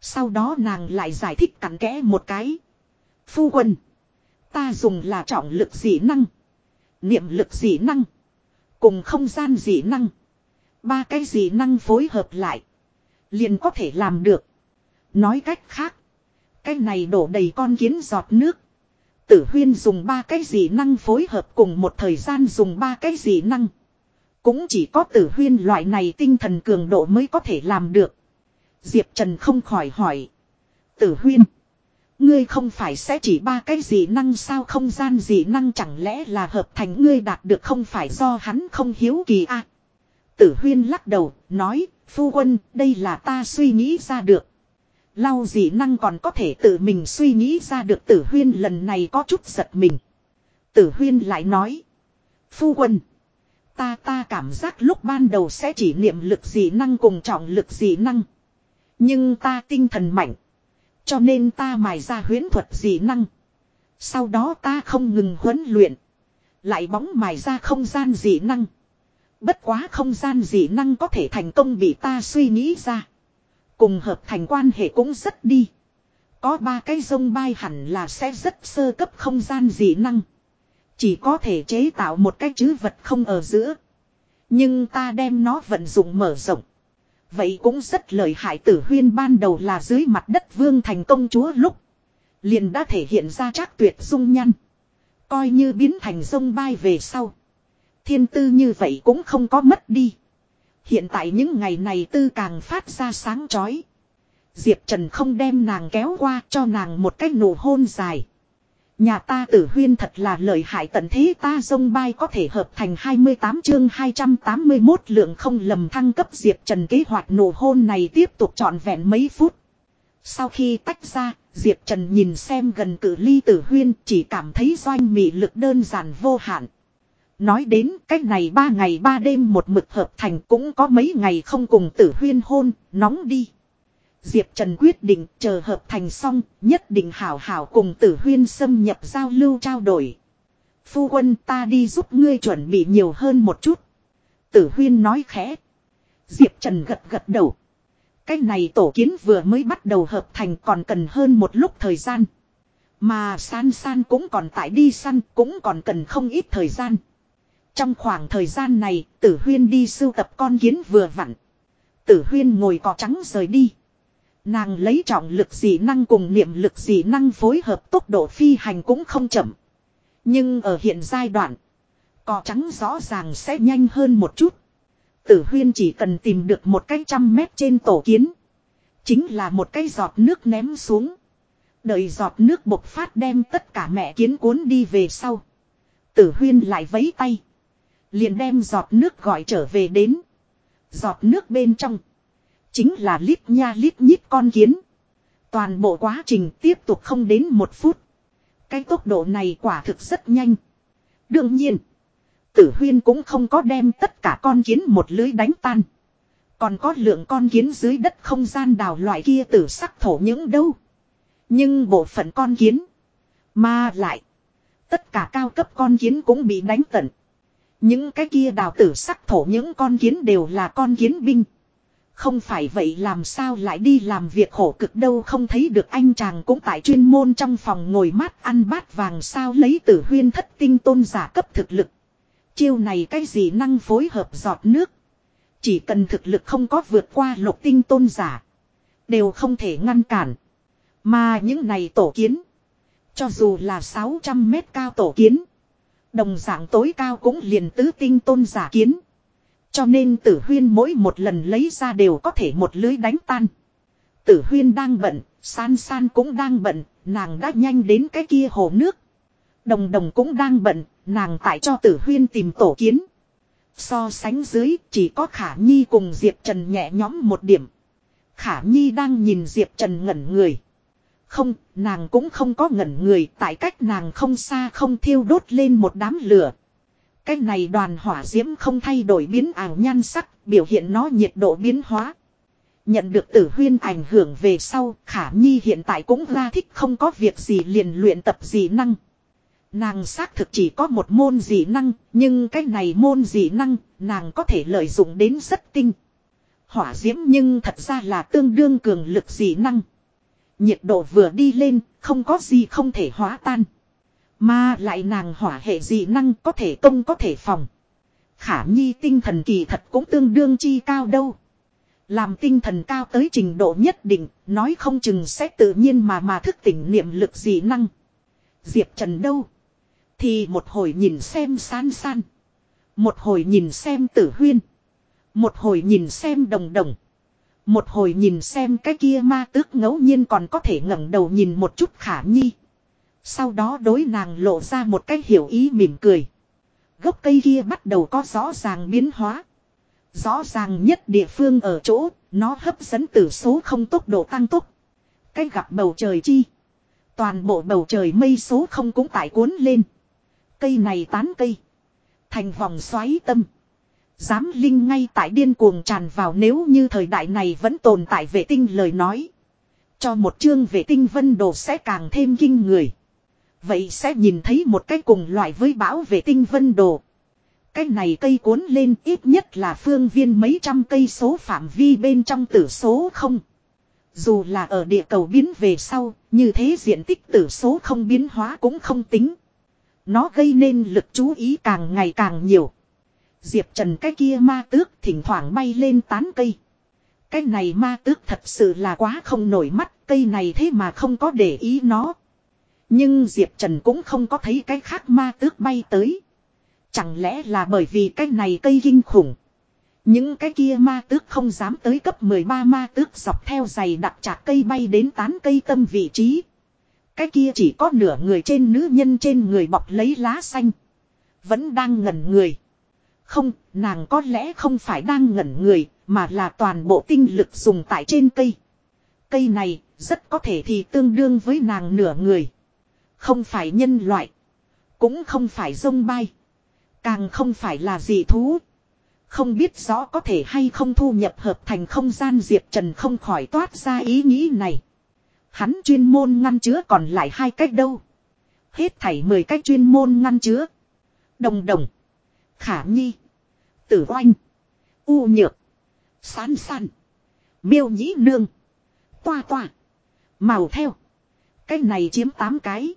Sau đó nàng lại giải thích cặn kẽ một cái. Phu quân. Ta dùng là trọng lực dị năng. Niệm lực dị năng. Cùng không gian dị năng. Ba cái dị năng phối hợp lại. Liền có thể làm được. Nói cách khác. Cái này đổ đầy con kiến giọt nước. Tử huyên dùng ba cái dị năng phối hợp cùng một thời gian dùng ba cái dị năng. Cũng chỉ có tử huyên loại này tinh thần cường độ mới có thể làm được. Diệp Trần không khỏi hỏi. Tử huyên. Ngươi không phải sẽ chỉ ba cái dị năng sao không gian dị năng chẳng lẽ là hợp thành ngươi đạt được không phải do hắn không hiếu kỳ a à? Tử huyên lắc đầu, nói, phu quân, đây là ta suy nghĩ ra được. Lau dị năng còn có thể tự mình suy nghĩ ra được tử huyên lần này có chút giật mình. Tử huyên lại nói. Phu quân. Ta ta cảm giác lúc ban đầu sẽ chỉ niệm lực dị năng cùng trọng lực dị năng. Nhưng ta tinh thần mạnh. Cho nên ta mài ra huyến thuật dị năng. Sau đó ta không ngừng huấn luyện. Lại bóng mài ra không gian dị năng. Bất quá không gian dị năng có thể thành công bị ta suy nghĩ ra. Cùng hợp thành quan hệ cũng rất đi. Có ba cái sông bay hẳn là sẽ rất sơ cấp không gian dị năng. Chỉ có thể chế tạo một cái chứ vật không ở giữa. Nhưng ta đem nó vận dụng mở rộng. Vậy cũng rất lợi hại tử huyên ban đầu là dưới mặt đất vương thành công chúa lúc. Liền đã thể hiện ra chắc tuyệt dung nhăn. Coi như biến thành sông bay về sau. Thiên tư như vậy cũng không có mất đi. Hiện tại những ngày này tư càng phát ra sáng chói. Diệp Trần không đem nàng kéo qua cho nàng một cái nụ hôn dài. Nhà ta tử huyên thật là lợi hại tận thế ta dông bay có thể hợp thành 28 chương 281 lượng không lầm thăng cấp Diệp Trần kế hoạch nụ hôn này tiếp tục trọn vẹn mấy phút. Sau khi tách ra, Diệp Trần nhìn xem gần cử ly tử huyên chỉ cảm thấy doanh mị lực đơn giản vô hạn. Nói đến cách này ba ngày ba đêm một mực hợp thành cũng có mấy ngày không cùng tử huyên hôn, nóng đi. Diệp Trần quyết định chờ hợp thành xong, nhất định hảo hảo cùng tử huyên xâm nhập giao lưu trao đổi. Phu quân ta đi giúp ngươi chuẩn bị nhiều hơn một chút. Tử huyên nói khẽ. Diệp Trần gật gật đầu. Cái này tổ kiến vừa mới bắt đầu hợp thành còn cần hơn một lúc thời gian. Mà san san cũng còn tại đi săn cũng còn cần không ít thời gian. Trong khoảng thời gian này, tử huyên đi sưu tập con kiến vừa vặn. Tử huyên ngồi cỏ trắng rời đi. Nàng lấy trọng lực dị năng cùng niệm lực dị năng phối hợp tốc độ phi hành cũng không chậm. Nhưng ở hiện giai đoạn, cỏ trắng rõ ràng sẽ nhanh hơn một chút. Tử huyên chỉ cần tìm được một cái trăm mét trên tổ kiến. Chính là một cái giọt nước ném xuống. Đợi giọt nước bộc phát đem tất cả mẹ kiến cuốn đi về sau. Tử huyên lại vấy tay. Liền đem giọt nước gọi trở về đến. Giọt nước bên trong. Chính là lít nha lít nhít con kiến. Toàn bộ quá trình tiếp tục không đến một phút. Cái tốc độ này quả thực rất nhanh. Đương nhiên. Tử huyên cũng không có đem tất cả con kiến một lưới đánh tan. Còn có lượng con kiến dưới đất không gian đào loại kia tử sắc thổ những đâu. Nhưng bộ phận con kiến. Mà lại. Tất cả cao cấp con kiến cũng bị đánh tận. Những cái kia đào tử sắc thổ những con kiến đều là con kiến binh. Không phải vậy làm sao lại đi làm việc khổ cực đâu không thấy được anh chàng cũng tại chuyên môn trong phòng ngồi mát ăn bát vàng sao lấy tử huyên thất tinh tôn giả cấp thực lực. Chiêu này cái gì năng phối hợp giọt nước. Chỉ cần thực lực không có vượt qua lục tinh tôn giả. Đều không thể ngăn cản. Mà những này tổ kiến. Cho dù là 600 mét cao tổ kiến. Đồng dạng tối cao cũng liền tứ tinh tôn giả kiến. Cho nên tử huyên mỗi một lần lấy ra đều có thể một lưới đánh tan. Tử huyên đang bận, san san cũng đang bận, nàng đã nhanh đến cái kia hồ nước. Đồng đồng cũng đang bận, nàng tại cho tử huyên tìm tổ kiến. So sánh dưới chỉ có khả nhi cùng Diệp Trần nhẹ nhóm một điểm. Khả nhi đang nhìn Diệp Trần ngẩn người. Không, nàng cũng không có ngẩn người tại cách nàng không xa không thiêu đốt lên một đám lửa. Cái này đoàn hỏa diễm không thay đổi biến ảo nhan sắc, biểu hiện nó nhiệt độ biến hóa. Nhận được tử huyên ảnh hưởng về sau, khả nhi hiện tại cũng ra thích không có việc gì liền luyện tập dị năng. Nàng xác thực chỉ có một môn dị năng, nhưng cái này môn dị năng, nàng có thể lợi dụng đến rất tinh. Hỏa diễm nhưng thật ra là tương đương cường lực dị năng. Nhiệt độ vừa đi lên, không có gì không thể hóa tan. Mà lại nàng hỏa hệ dị năng có thể công có thể phòng. Khả nhi tinh thần kỳ thật cũng tương đương chi cao đâu. Làm tinh thần cao tới trình độ nhất định, nói không chừng sẽ tự nhiên mà mà thức tỉnh niệm lực dị năng. Diệp Trần đâu? Thì một hồi nhìn xem san san. Một hồi nhìn xem tử huyên. Một hồi nhìn xem đồng đồng. Một hồi nhìn xem cái kia ma tước ngẫu nhiên còn có thể ngẩng đầu nhìn một chút khả nhi. Sau đó đối nàng lộ ra một cái hiểu ý mỉm cười. Gốc cây kia bắt đầu có rõ ràng biến hóa. Rõ ràng nhất địa phương ở chỗ, nó hấp dẫn tử số không tốc độ tăng tốc. Cái gặp bầu trời chi. Toàn bộ bầu trời mây số không cũng tải cuốn lên. Cây này tán cây. Thành vòng xoáy tâm. Giám linh ngay tại điên cuồng tràn vào nếu như thời đại này vẫn tồn tại vệ tinh lời nói. Cho một chương vệ tinh vân đồ sẽ càng thêm kinh người. Vậy sẽ nhìn thấy một cái cùng loại với bão vệ tinh vân đồ. Cái này cây cuốn lên ít nhất là phương viên mấy trăm cây số phạm vi bên trong tử số không. Dù là ở địa cầu biến về sau, như thế diện tích tử số không biến hóa cũng không tính. Nó gây nên lực chú ý càng ngày càng nhiều. Diệp Trần cái kia ma tước thỉnh thoảng bay lên tán cây. Cái này ma tước thật sự là quá không nổi mắt, cây này thế mà không có để ý nó. Nhưng Diệp Trần cũng không có thấy cái khác ma tước bay tới. Chẳng lẽ là bởi vì cái này cây kinh khủng. Những cái kia ma tước không dám tới cấp 13 ma tước dọc theo giày đặc chạc cây bay đến tán cây tâm vị trí. Cái kia chỉ có nửa người trên nữ nhân trên người bọc lấy lá xanh. Vẫn đang ngẩn người. Không, nàng có lẽ không phải đang ngẩn người, mà là toàn bộ tinh lực dùng tại trên cây. Cây này, rất có thể thì tương đương với nàng nửa người. Không phải nhân loại. Cũng không phải rông bay. Càng không phải là gì thú. Không biết rõ có thể hay không thu nhập hợp thành không gian Diệp Trần không khỏi toát ra ý nghĩ này. Hắn chuyên môn ngăn chứa còn lại hai cách đâu. Hết thảy 10 cách chuyên môn ngăn chứa. Đồng đồng. Khả nhi. Tử oanh. U nhược. San san. Miêu nhĩ nương. Toa toa. Màu theo. Cái này chiếm 8 cái.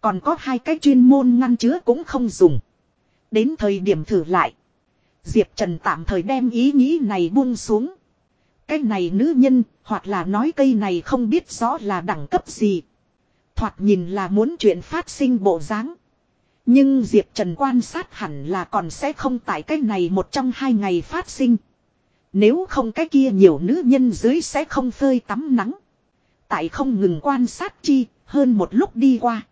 Còn có hai cái chuyên môn ngăn chứa cũng không dùng. Đến thời điểm thử lại. Diệp Trần tạm thời đem ý nghĩ này buông xuống. Cái này nữ nhân, hoặc là nói cây này không biết rõ là đẳng cấp gì. Thoạt nhìn là muốn chuyện phát sinh bộ dáng. Nhưng Diệp Trần quan sát hẳn là còn sẽ không tại cái này một trong hai ngày phát sinh. Nếu không cái kia nhiều nữ nhân dưới sẽ không phơi tắm nắng. Tại không ngừng quan sát chi, hơn một lúc đi qua.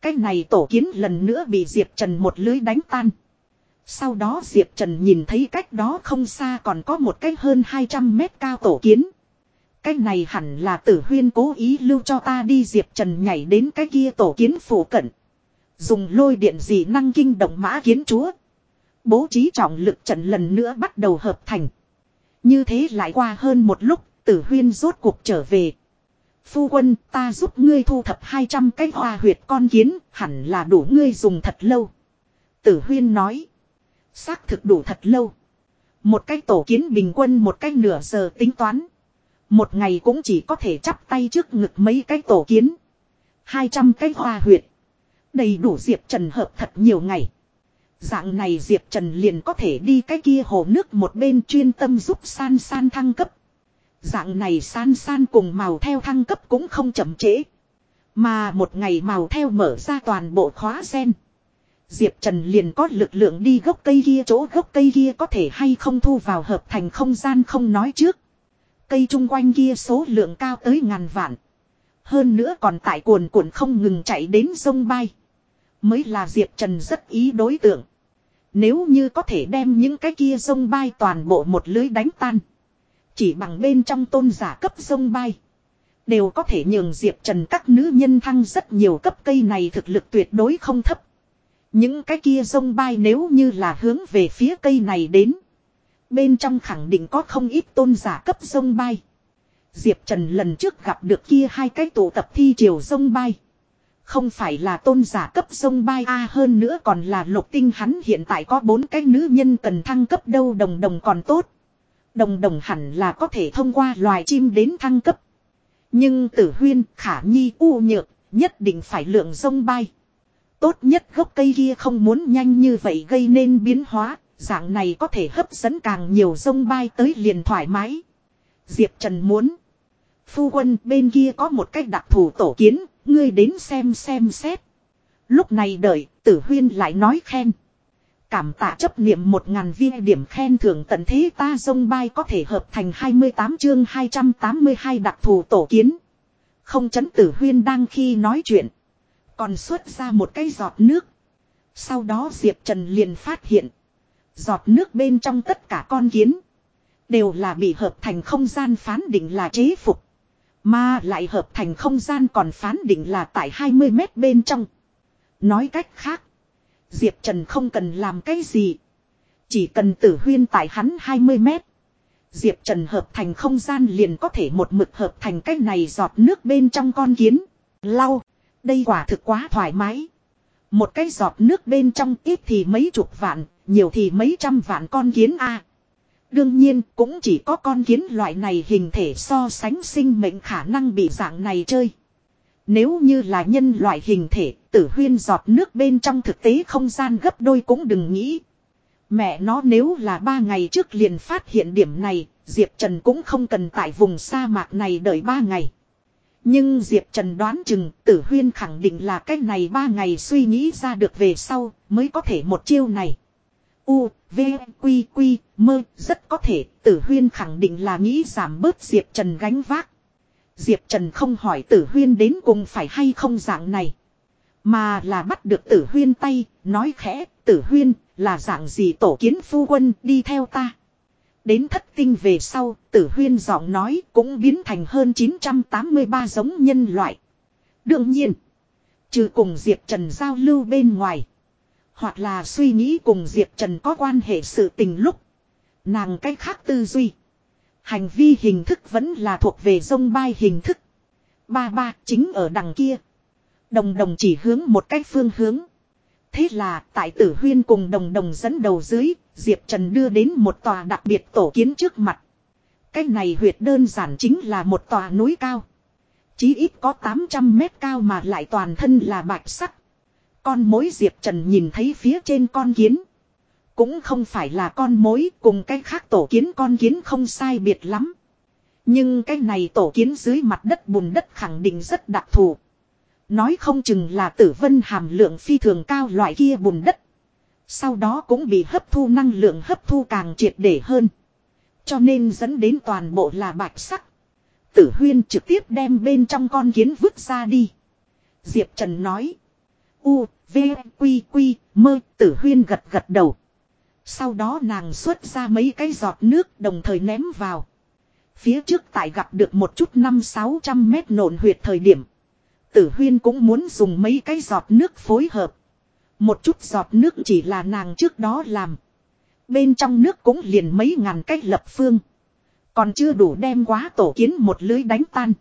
Cái này tổ kiến lần nữa bị Diệp Trần một lưới đánh tan. Sau đó Diệp Trần nhìn thấy cách đó không xa còn có một cái hơn 200 mét cao tổ kiến. Cái này hẳn là tử huyên cố ý lưu cho ta đi Diệp Trần nhảy đến cái kia tổ kiến phủ cận. Dùng lôi điện dị năng kinh động mã kiến chúa. Bố trí trọng lực trận lần nữa bắt đầu hợp thành. Như thế lại qua hơn một lúc, tử huyên rốt cuộc trở về. Phu quân ta giúp ngươi thu thập 200 cái hoa huyệt con kiến, hẳn là đủ ngươi dùng thật lâu. Tử huyên nói. Xác thực đủ thật lâu. Một cái tổ kiến bình quân một cái nửa giờ tính toán. Một ngày cũng chỉ có thể chắp tay trước ngực mấy cái tổ kiến. 200 cái hoa huyệt. Đầy đủ Diệp Trần hợp thật nhiều ngày. Dạng này Diệp Trần liền có thể đi cái kia hồ nước một bên chuyên tâm giúp san san thăng cấp. Dạng này san san cùng màu theo thăng cấp cũng không chậm trễ. Mà một ngày màu theo mở ra toàn bộ khóa sen. Diệp Trần liền có lực lượng đi gốc cây kia, chỗ gốc cây kia có thể hay không thu vào hợp thành không gian không nói trước. Cây chung quanh kia số lượng cao tới ngàn vạn. Hơn nữa còn tại cuồn cuộn không ngừng chạy đến sông bay. Mới là Diệp Trần rất ý đối tượng. Nếu như có thể đem những cái kia sông bay toàn bộ một lưới đánh tan. Chỉ bằng bên trong tôn giả cấp sông bay. Đều có thể nhường Diệp Trần các nữ nhân thăng rất nhiều cấp cây này thực lực tuyệt đối không thấp. Những cái kia sông bay nếu như là hướng về phía cây này đến. Bên trong khẳng định có không ít tôn giả cấp sông bay. Diệp Trần lần trước gặp được kia hai cái tụ tập thi triều sông bay. Không phải là tôn giả cấp sông bay A hơn nữa còn là lục tinh hắn hiện tại có bốn cái nữ nhân cần thăng cấp đâu đồng đồng còn tốt. Đồng đồng hẳn là có thể thông qua loài chim đến thăng cấp. Nhưng tử huyên, khả nhi, u nhược, nhất định phải lượng sông bay. Tốt nhất gốc cây kia không muốn nhanh như vậy gây nên biến hóa, dạng này có thể hấp dẫn càng nhiều sông bay tới liền thoải mái. Diệp Trần muốn. Phu quân bên kia có một cách đặc thù tổ kiến, ngươi đến xem xem xét. Lúc này đợi, tử huyên lại nói khen. Cảm tạ chấp niệm một ngàn viên điểm khen thưởng tận thế ta dông bay có thể hợp thành 28 chương 282 đặc thù tổ kiến. Không chấn tử huyên đang khi nói chuyện. Còn xuất ra một cái giọt nước. Sau đó Diệp Trần liền phát hiện. Giọt nước bên trong tất cả con kiến. Đều là bị hợp thành không gian phán định là chế phục. Mà lại hợp thành không gian còn phán định là tại 20 mét bên trong. Nói cách khác. Diệp Trần không cần làm cái gì. Chỉ cần tử huyên tại hắn 20 mét. Diệp Trần hợp thành không gian liền có thể một mực hợp thành cái này giọt nước bên trong con kiến. Lau. Đây quả thực quá thoải mái. Một cái giọt nước bên trong ít thì mấy chục vạn, nhiều thì mấy trăm vạn con kiến A. Đương nhiên cũng chỉ có con kiến loại này hình thể so sánh sinh mệnh khả năng bị dạng này chơi. Nếu như là nhân loại hình thể, tử huyên giọt nước bên trong thực tế không gian gấp đôi cũng đừng nghĩ. Mẹ nó nếu là ba ngày trước liền phát hiện điểm này, Diệp Trần cũng không cần tại vùng sa mạc này đợi ba ngày. Nhưng Diệp Trần đoán chừng tử huyên khẳng định là cách này ba ngày suy nghĩ ra được về sau mới có thể một chiêu này. U, V, Quy, Quy, Mơ, rất có thể tử huyên khẳng định là nghĩ giảm bớt Diệp Trần gánh vác. Diệp Trần không hỏi tử huyên đến cùng phải hay không dạng này. Mà là bắt được tử huyên tay, nói khẽ, tử huyên, là dạng gì tổ kiến phu quân đi theo ta. Đến thất tinh về sau, tử huyên giọng nói cũng biến thành hơn 983 giống nhân loại. Đương nhiên, trừ cùng Diệp Trần giao lưu bên ngoài. Hoặc là suy nghĩ cùng Diệp Trần có quan hệ sự tình lúc. Nàng cách khác tư duy. Hành vi hình thức vẫn là thuộc về sông bay hình thức. Ba ba chính ở đằng kia. Đồng đồng chỉ hướng một cách phương hướng. Thế là tại tử huyên cùng đồng đồng dẫn đầu dưới, Diệp Trần đưa đến một tòa đặc biệt tổ kiến trước mặt. Cái này huyệt đơn giản chính là một tòa núi cao. Chí ít có 800 mét cao mà lại toàn thân là bạch sắc. Con mối Diệp Trần nhìn thấy phía trên con kiến. Cũng không phải là con mối, cùng cái khác tổ kiến con kiến không sai biệt lắm. Nhưng cái này tổ kiến dưới mặt đất bùn đất khẳng định rất đặc thù. Nói không chừng là tử vân hàm lượng phi thường cao loại kia bùn đất. Sau đó cũng bị hấp thu năng lượng hấp thu càng triệt để hơn. Cho nên dẫn đến toàn bộ là bạch sắc. Tử huyên trực tiếp đem bên trong con kiến vứt ra đi. Diệp Trần nói. U, V, Quy, Quy, mơ, tử huyên gật gật đầu. Sau đó nàng xuất ra mấy cái giọt nước đồng thời ném vào. Phía trước tại gặp được một chút năm sáu trăm mét nổn huyệt thời điểm. Tử huyên cũng muốn dùng mấy cái giọt nước phối hợp. Một chút giọt nước chỉ là nàng trước đó làm. Bên trong nước cũng liền mấy ngàn cách lập phương. Còn chưa đủ đem quá tổ kiến một lưới đánh tan.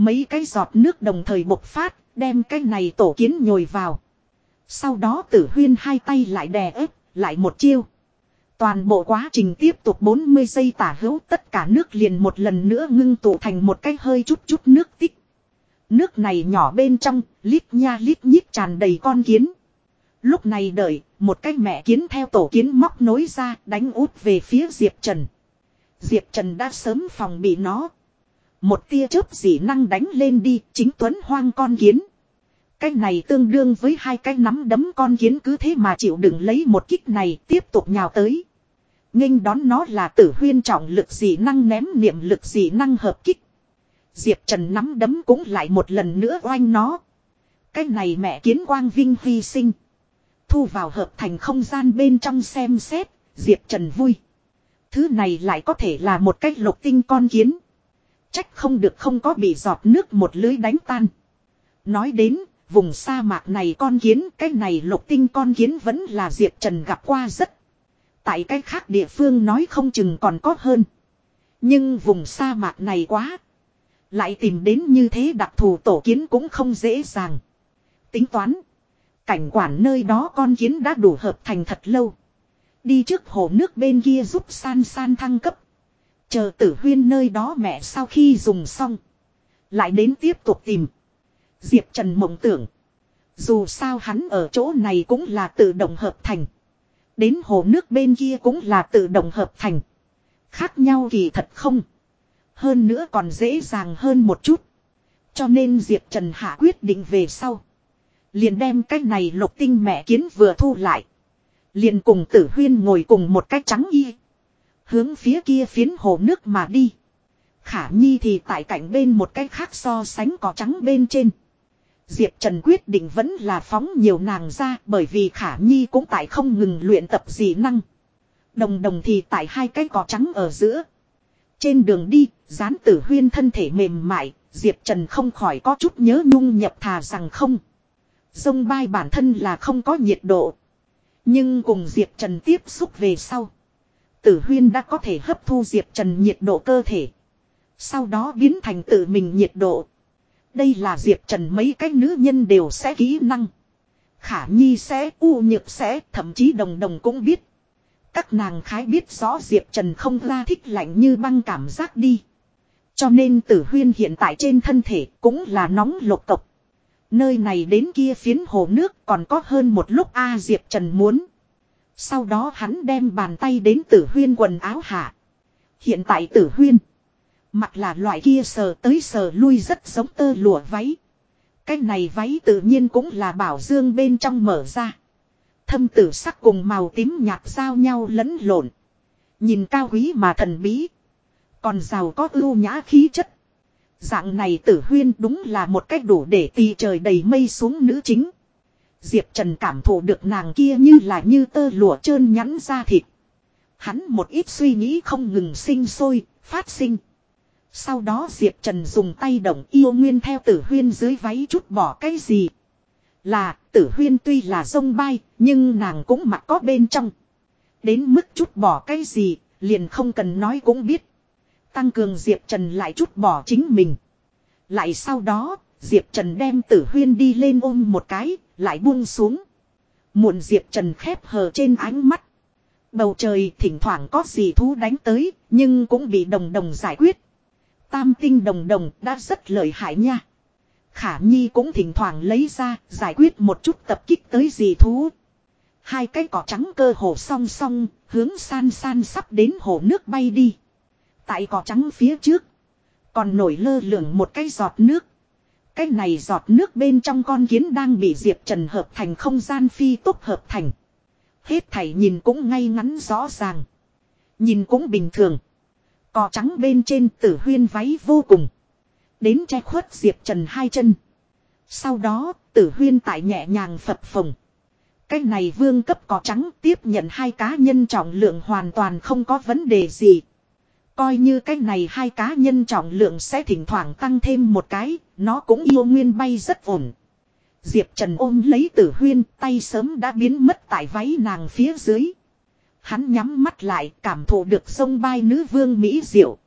Mấy cái giọt nước đồng thời bộc phát, đem cái này tổ kiến nhồi vào. Sau đó tử huyên hai tay lại đè ép, lại một chiêu. Toàn bộ quá trình tiếp tục 40 giây tả hữu tất cả nước liền một lần nữa ngưng tụ thành một cái hơi chút chút nước tích. Nước này nhỏ bên trong, lít nha lít nhít tràn đầy con kiến. Lúc này đợi, một cái mẹ kiến theo tổ kiến móc nối ra đánh út về phía Diệp Trần. Diệp Trần đã sớm phòng bị nó. Một tia chớp dị năng đánh lên đi, chính tuấn hoang con kiến. Cái này tương đương với hai cái nắm đấm con kiến cứ thế mà chịu đựng lấy một kích này tiếp tục nhào tới. nghênh đón nó là tử huyên trọng lực dị năng ném niệm lực dị năng hợp kích. Diệp Trần nắm đấm cũng lại một lần nữa oanh nó. Cái này mẹ kiến quang vinh hy sinh. Thu vào hợp thành không gian bên trong xem xét, Diệp Trần vui. Thứ này lại có thể là một cách lục tinh con kiến. Trách không được không có bị giọt nước một lưới đánh tan. Nói đến, vùng sa mạc này con kiến, cái này lục tinh con kiến vẫn là Diệp Trần gặp qua rất. Tại cái khác địa phương nói không chừng còn có hơn. Nhưng vùng sa mạc này quá. Lại tìm đến như thế đặc thù tổ kiến cũng không dễ dàng. Tính toán. Cảnh quản nơi đó con kiến đã đủ hợp thành thật lâu. Đi trước hồ nước bên kia giúp san san thăng cấp. Chờ tử huyên nơi đó mẹ sau khi dùng xong. Lại đến tiếp tục tìm. Diệp Trần mộng tưởng. Dù sao hắn ở chỗ này cũng là tự động hợp thành. Đến hồ nước bên kia cũng là tự động hợp thành. Khác nhau kỳ thật không. Hơn nữa còn dễ dàng hơn một chút. Cho nên Diệp Trần hạ quyết định về sau. Liền đem cái này lục tinh mẹ kiến vừa thu lại. Liền cùng tử huyên ngồi cùng một cách trắng y. Hướng phía kia phiến hồ nước mà đi. Khả Nhi thì tại cạnh bên một cái khác so sánh cỏ trắng bên trên. Diệp Trần quyết định vẫn là phóng nhiều nàng ra bởi vì Khả Nhi cũng tại không ngừng luyện tập dị năng. Đồng đồng thì tại hai cái cỏ trắng ở giữa. Trên đường đi, gián tử huyên thân thể mềm mại, Diệp Trần không khỏi có chút nhớ nhung nhập thà rằng không. Dông bay bản thân là không có nhiệt độ. Nhưng cùng Diệp Trần tiếp xúc về sau. Tử huyên đã có thể hấp thu Diệp Trần nhiệt độ cơ thể. Sau đó biến thành tự mình nhiệt độ. Đây là Diệp Trần mấy cái nữ nhân đều sẽ kỹ năng. Khả Nhi sẽ, U Nhược sẽ, thậm chí đồng đồng cũng biết. Các nàng khái biết rõ Diệp Trần không ra thích lạnh như băng cảm giác đi. Cho nên tử huyên hiện tại trên thân thể cũng là nóng lục tộc. Nơi này đến kia phiến hồ nước còn có hơn một lúc A Diệp Trần muốn. Sau đó hắn đem bàn tay đến tử huyên quần áo hạ. Hiện tại tử huyên. Mặt là loại kia sờ tới sờ lui rất giống tơ lụa váy. Cái này váy tự nhiên cũng là bảo dương bên trong mở ra. Thâm tử sắc cùng màu tím nhạt giao nhau lẫn lộn. Nhìn cao quý mà thần bí. Còn giàu có ưu nhã khí chất. Dạng này tử huyên đúng là một cách đủ để tì trời đầy mây xuống nữ chính. Diệp Trần cảm thụ được nàng kia như là như tơ lụa trơn nhẵn ra thịt. Hắn một ít suy nghĩ không ngừng sinh sôi, phát sinh. Sau đó Diệp Trần dùng tay động yêu nguyên theo tử huyên dưới váy chút bỏ cái gì. Là tử huyên tuy là sông bay, nhưng nàng cũng mặc có bên trong. Đến mức chút bỏ cái gì, liền không cần nói cũng biết. Tăng cường Diệp Trần lại chút bỏ chính mình. Lại sau đó, Diệp Trần đem tử huyên đi lên ôm một cái, lại buông xuống. Muộn Diệp Trần khép hờ trên ánh mắt. Bầu trời thỉnh thoảng có gì thú đánh tới, nhưng cũng bị đồng đồng giải quyết. Tam tinh đồng đồng đã rất lợi hại nha. Khả Nhi cũng thỉnh thoảng lấy ra, giải quyết một chút tập kích tới gì thú. Hai cái cỏ trắng cơ hồ song song, hướng san san sắp đến hồ nước bay đi. Tại cỏ trắng phía trước, còn nổi lơ lửng một cái giọt nước. Cái này giọt nước bên trong con kiến đang bị Diệp Trần hợp thành không gian phi tốc hợp thành. Hết thảy nhìn cũng ngay ngắn rõ ràng. Nhìn cũng bình thường. Cỏ trắng bên trên tử huyên váy vô cùng. Đến che khuất Diệp Trần hai chân. Sau đó, tử huyên tại nhẹ nhàng phập phồng. Cái này vương cấp cỏ trắng tiếp nhận hai cá nhân trọng lượng hoàn toàn không có vấn đề gì. Coi như cái này hai cá nhân trọng lượng sẽ thỉnh thoảng tăng thêm một cái, nó cũng yêu nguyên bay rất ổn. Diệp Trần ôm lấy tử huyên, tay sớm đã biến mất tại váy nàng phía dưới. Hắn nhắm mắt lại, cảm thụ được sông bay nữ vương Mỹ diệu.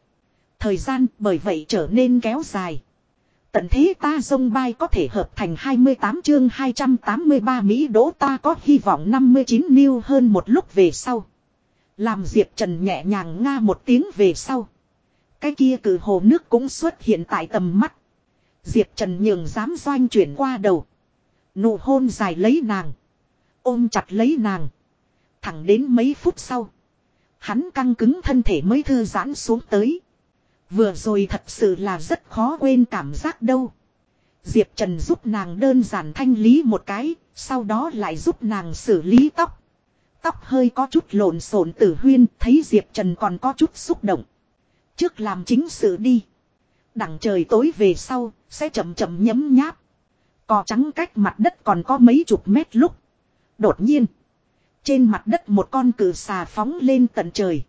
Thời gian bởi vậy trở nên kéo dài. Tận thế ta sông bay có thể hợp thành 28 chương 283 Mỹ đỗ ta có hy vọng 59 new hơn một lúc về sau. Làm Diệp Trần nhẹ nhàng nga một tiếng về sau. Cái kia cử hồ nước cũng xuất hiện tại tầm mắt. Diệp Trần nhường dám doanh chuyển qua đầu. Nụ hôn dài lấy nàng. Ôm chặt lấy nàng. Thẳng đến mấy phút sau. Hắn căng cứng thân thể mới thư giãn xuống tới. Vừa rồi thật sự là rất khó quên cảm giác đâu. Diệp Trần giúp nàng đơn giản thanh lý một cái, sau đó lại giúp nàng xử lý tóc. Tóc hơi có chút lộn xộn tử huyên, thấy Diệp Trần còn có chút xúc động. Trước làm chính sự đi. Đằng trời tối về sau, sẽ chậm chậm nhấm nháp. Cò trắng cách mặt đất còn có mấy chục mét lúc. Đột nhiên. Trên mặt đất một con cử xà phóng lên tận trời.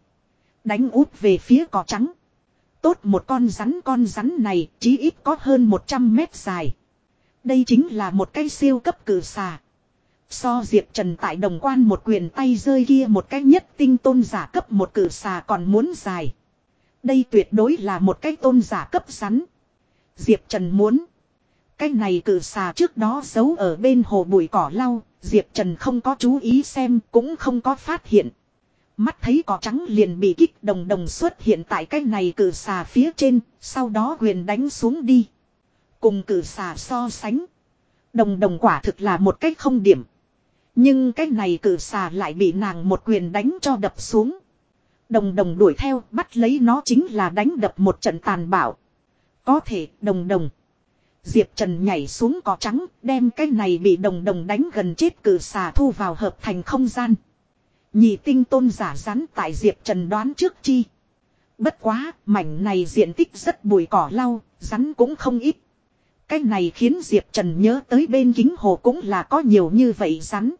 Đánh úp về phía cỏ trắng. Tốt một con rắn con rắn này chí ít có hơn 100 mét dài. Đây chính là một cái siêu cấp cử xà. So Diệp Trần tại đồng quan một quyền tay rơi kia một cái nhất tinh tôn giả cấp một cử xà còn muốn dài. Đây tuyệt đối là một cái tôn giả cấp rắn. Diệp Trần muốn. Cái này cử xà trước đó giấu ở bên hồ bụi cỏ lau, Diệp Trần không có chú ý xem cũng không có phát hiện. Mắt thấy cỏ trắng liền bị kích đồng đồng xuất hiện tại cái này cử xà phía trên, sau đó quyền đánh xuống đi. Cùng cử xà so sánh. Đồng đồng quả thực là một cách không điểm. Nhưng cái này cử xà lại bị nàng một quyền đánh cho đập xuống. Đồng đồng đuổi theo bắt lấy nó chính là đánh đập một trận tàn bạo. Có thể đồng đồng. Diệp Trần nhảy xuống cỏ trắng đem cái này bị đồng đồng đánh gần chết cử xà thu vào hợp thành không gian. Nhị tinh tôn giả rắn tại Diệp Trần đoán trước chi. Bất quá, mảnh này diện tích rất bụi cỏ lau, rắn cũng không ít. Cái này khiến Diệp Trần nhớ tới bên kính hồ cũng là có nhiều như vậy rắn.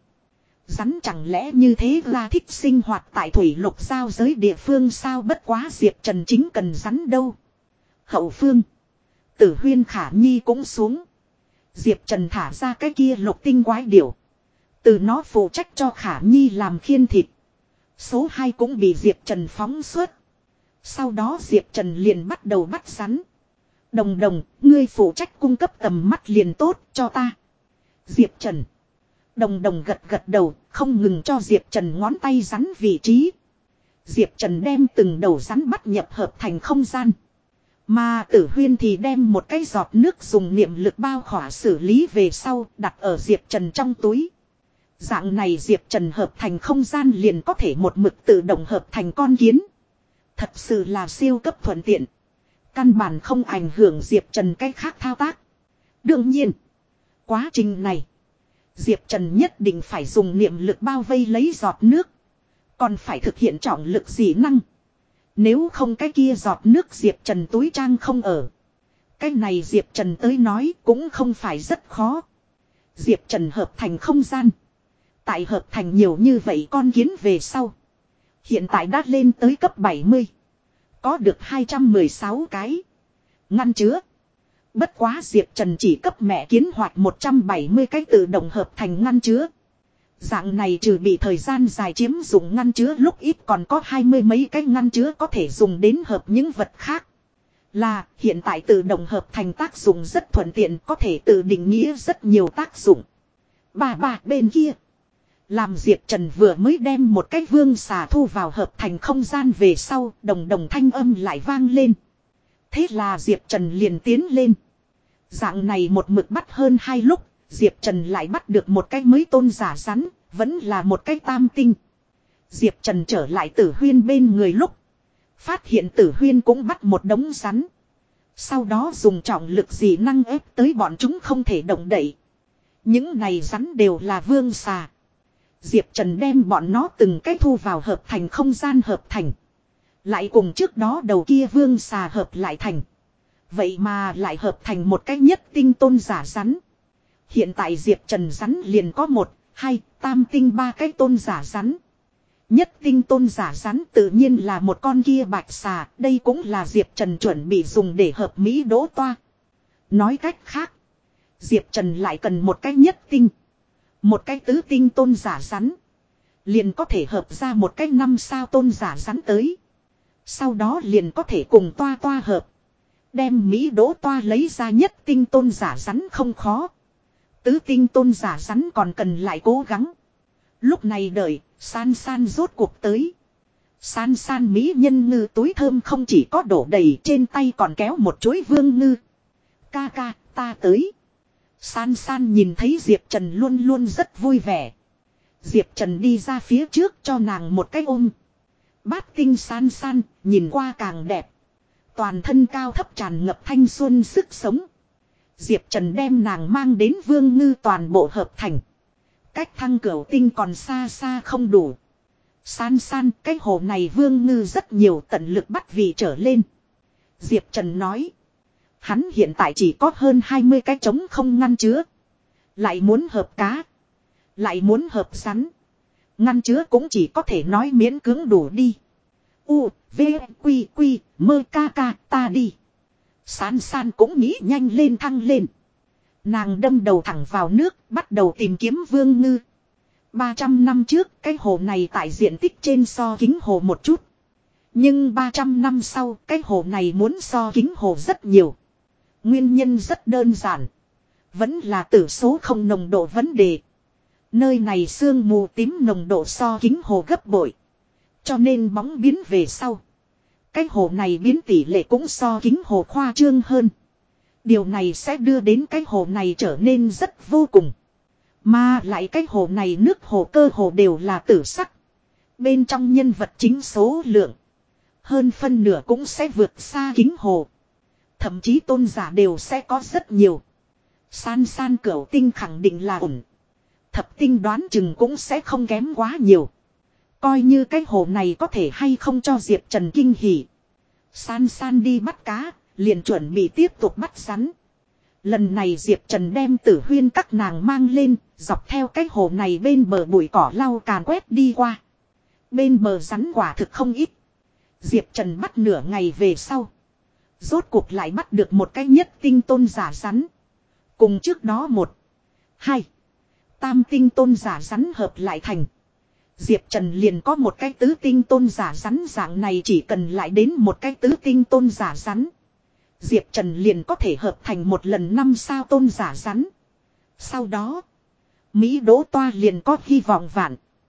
Rắn chẳng lẽ như thế là thích sinh hoạt tại thủy lục giao giới địa phương sao bất quá Diệp Trần chính cần rắn đâu. Hậu phương. Tử huyên khả nhi cũng xuống. Diệp Trần thả ra cái kia lục tinh quái điểu. Từ nó phụ trách cho khả nhi làm khiên thịt. Số 2 cũng bị Diệp Trần phóng suốt. Sau đó Diệp Trần liền bắt đầu bắt rắn. Đồng đồng, ngươi phụ trách cung cấp tầm mắt liền tốt cho ta. Diệp Trần. Đồng đồng gật gật đầu, không ngừng cho Diệp Trần ngón tay rắn vị trí. Diệp Trần đem từng đầu rắn bắt nhập hợp thành không gian. Mà tử huyên thì đem một cái giọt nước dùng niệm lực bao khỏa xử lý về sau đặt ở Diệp Trần trong túi. Dạng này Diệp Trần hợp thành không gian liền có thể một mực tự động hợp thành con kiến. Thật sự là siêu cấp thuận tiện. Căn bản không ảnh hưởng Diệp Trần cách khác thao tác. Đương nhiên, quá trình này, Diệp Trần nhất định phải dùng niệm lực bao vây lấy giọt nước. Còn phải thực hiện trọng lực dị năng. Nếu không cái kia giọt nước Diệp Trần túi trang không ở. Cái này Diệp Trần tới nói cũng không phải rất khó. Diệp Trần hợp thành không gian. Tại hợp thành nhiều như vậy con kiến về sau. Hiện tại đã lên tới cấp 70. Có được 216 cái. Ngăn chứa. Bất quá Diệp Trần chỉ cấp mẹ kiến hoạt 170 cái tự động hợp thành ngăn chứa. Dạng này trừ bị thời gian dài chiếm dụng ngăn chứa lúc ít còn có hai mươi mấy cái ngăn chứa có thể dùng đến hợp những vật khác. Là, hiện tại tự động hợp thành tác dụng rất thuận tiện, có thể tự định nghĩa rất nhiều tác dụng. Bà bà bên kia. Làm Diệp Trần vừa mới đem một cái vương xà thu vào hợp thành không gian về sau, đồng đồng thanh âm lại vang lên. Thế là Diệp Trần liền tiến lên. Dạng này một mực bắt hơn hai lúc Diệp Trần lại bắt được một cái mới tôn giả rắn, vẫn là một cái tam tinh. Diệp Trần trở lại tử huyên bên người lúc. Phát hiện tử huyên cũng bắt một đống rắn. Sau đó dùng trọng lực gì năng ép tới bọn chúng không thể động đậy. Những này rắn đều là vương xà. Diệp Trần đem bọn nó từng cái thu vào hợp thành không gian hợp thành. Lại cùng trước đó đầu kia vương xà hợp lại thành. Vậy mà lại hợp thành một cách nhất tinh tôn giả rắn. Hiện tại Diệp Trần rắn liền có một, hai, tam tinh ba cái tôn giả rắn. Nhất tinh tôn giả rắn tự nhiên là một con kia bạch xà, đây cũng là Diệp Trần chuẩn bị dùng để hợp Mỹ đỗ toa. Nói cách khác, Diệp Trần lại cần một cái nhất tinh. Một cái tứ tinh tôn giả rắn. Liền có thể hợp ra một cái năm sao tôn giả rắn tới. Sau đó liền có thể cùng toa toa hợp. Đem Mỹ đỗ toa lấy ra nhất tinh tôn giả rắn không khó. Tứ tinh tôn giả rắn còn cần lại cố gắng. Lúc này đợi, san san rốt cuộc tới. San san Mỹ nhân ngư túi thơm không chỉ có đổ đầy trên tay còn kéo một chuối vương ngư. Ca ca, ta tới. San san nhìn thấy Diệp Trần luôn luôn rất vui vẻ. Diệp Trần đi ra phía trước cho nàng một cái ôm. Bát tinh san san, nhìn qua càng đẹp. Toàn thân cao thấp tràn ngập thanh xuân sức sống. Diệp Trần đem nàng mang đến vương ngư toàn bộ hợp thành. Cách thăng cửu tinh còn xa xa không đủ. San san, cái hồ này vương ngư rất nhiều tận lực bắt vị trở lên. Diệp Trần nói. Hắn hiện tại chỉ có hơn 20 cái trống không ngăn chứa. Lại muốn hợp cá. Lại muốn hợp sắn, Ngăn chứa cũng chỉ có thể nói miễn cưỡng đủ đi. U, V, Quy, Quy, mơ ca ca, ta đi. San san cũng nghĩ nhanh lên thăng lên. Nàng đâm đầu thẳng vào nước, bắt đầu tìm kiếm vương ngư. 300 năm trước, cái hồ này tại diện tích trên so kính hồ một chút. Nhưng 300 năm sau, cái hồ này muốn so kính hồ rất nhiều. Nguyên nhân rất đơn giản. Vẫn là tử số không nồng độ vấn đề. Nơi này sương mù tím nồng độ so kính hồ gấp bội. Cho nên bóng biến về sau. Cái hồ này biến tỷ lệ cũng so kính hồ khoa trương hơn. Điều này sẽ đưa đến cái hồ này trở nên rất vô cùng. Mà lại cái hồ này nước hồ cơ hồ đều là tử sắc. Bên trong nhân vật chính số lượng. Hơn phân nửa cũng sẽ vượt xa kính hồ. Thậm chí tôn giả đều sẽ có rất nhiều. San san cửu tinh khẳng định là ổn. Thập tinh đoán chừng cũng sẽ không kém quá nhiều. Coi như cái hồ này có thể hay không cho Diệp Trần kinh hỉ. San san đi bắt cá, liền chuẩn bị tiếp tục bắt rắn. Lần này Diệp Trần đem tử huyên các nàng mang lên, dọc theo cái hồ này bên bờ bụi cỏ lau càn quét đi qua. Bên bờ rắn quả thực không ít. Diệp Trần bắt nửa ngày về sau. Rốt cuộc lại bắt được một cái nhất tinh tôn giả rắn. Cùng trước đó một, hai, tam tinh tôn giả rắn hợp lại thành. Diệp Trần liền có một cái tứ tinh tôn giả rắn dạng này chỉ cần lại đến một cái tứ tinh tôn giả rắn. Diệp Trần liền có thể hợp thành một lần năm sao tôn giả rắn. Sau đó, Mỹ đỗ toa liền có hy vọng vạn.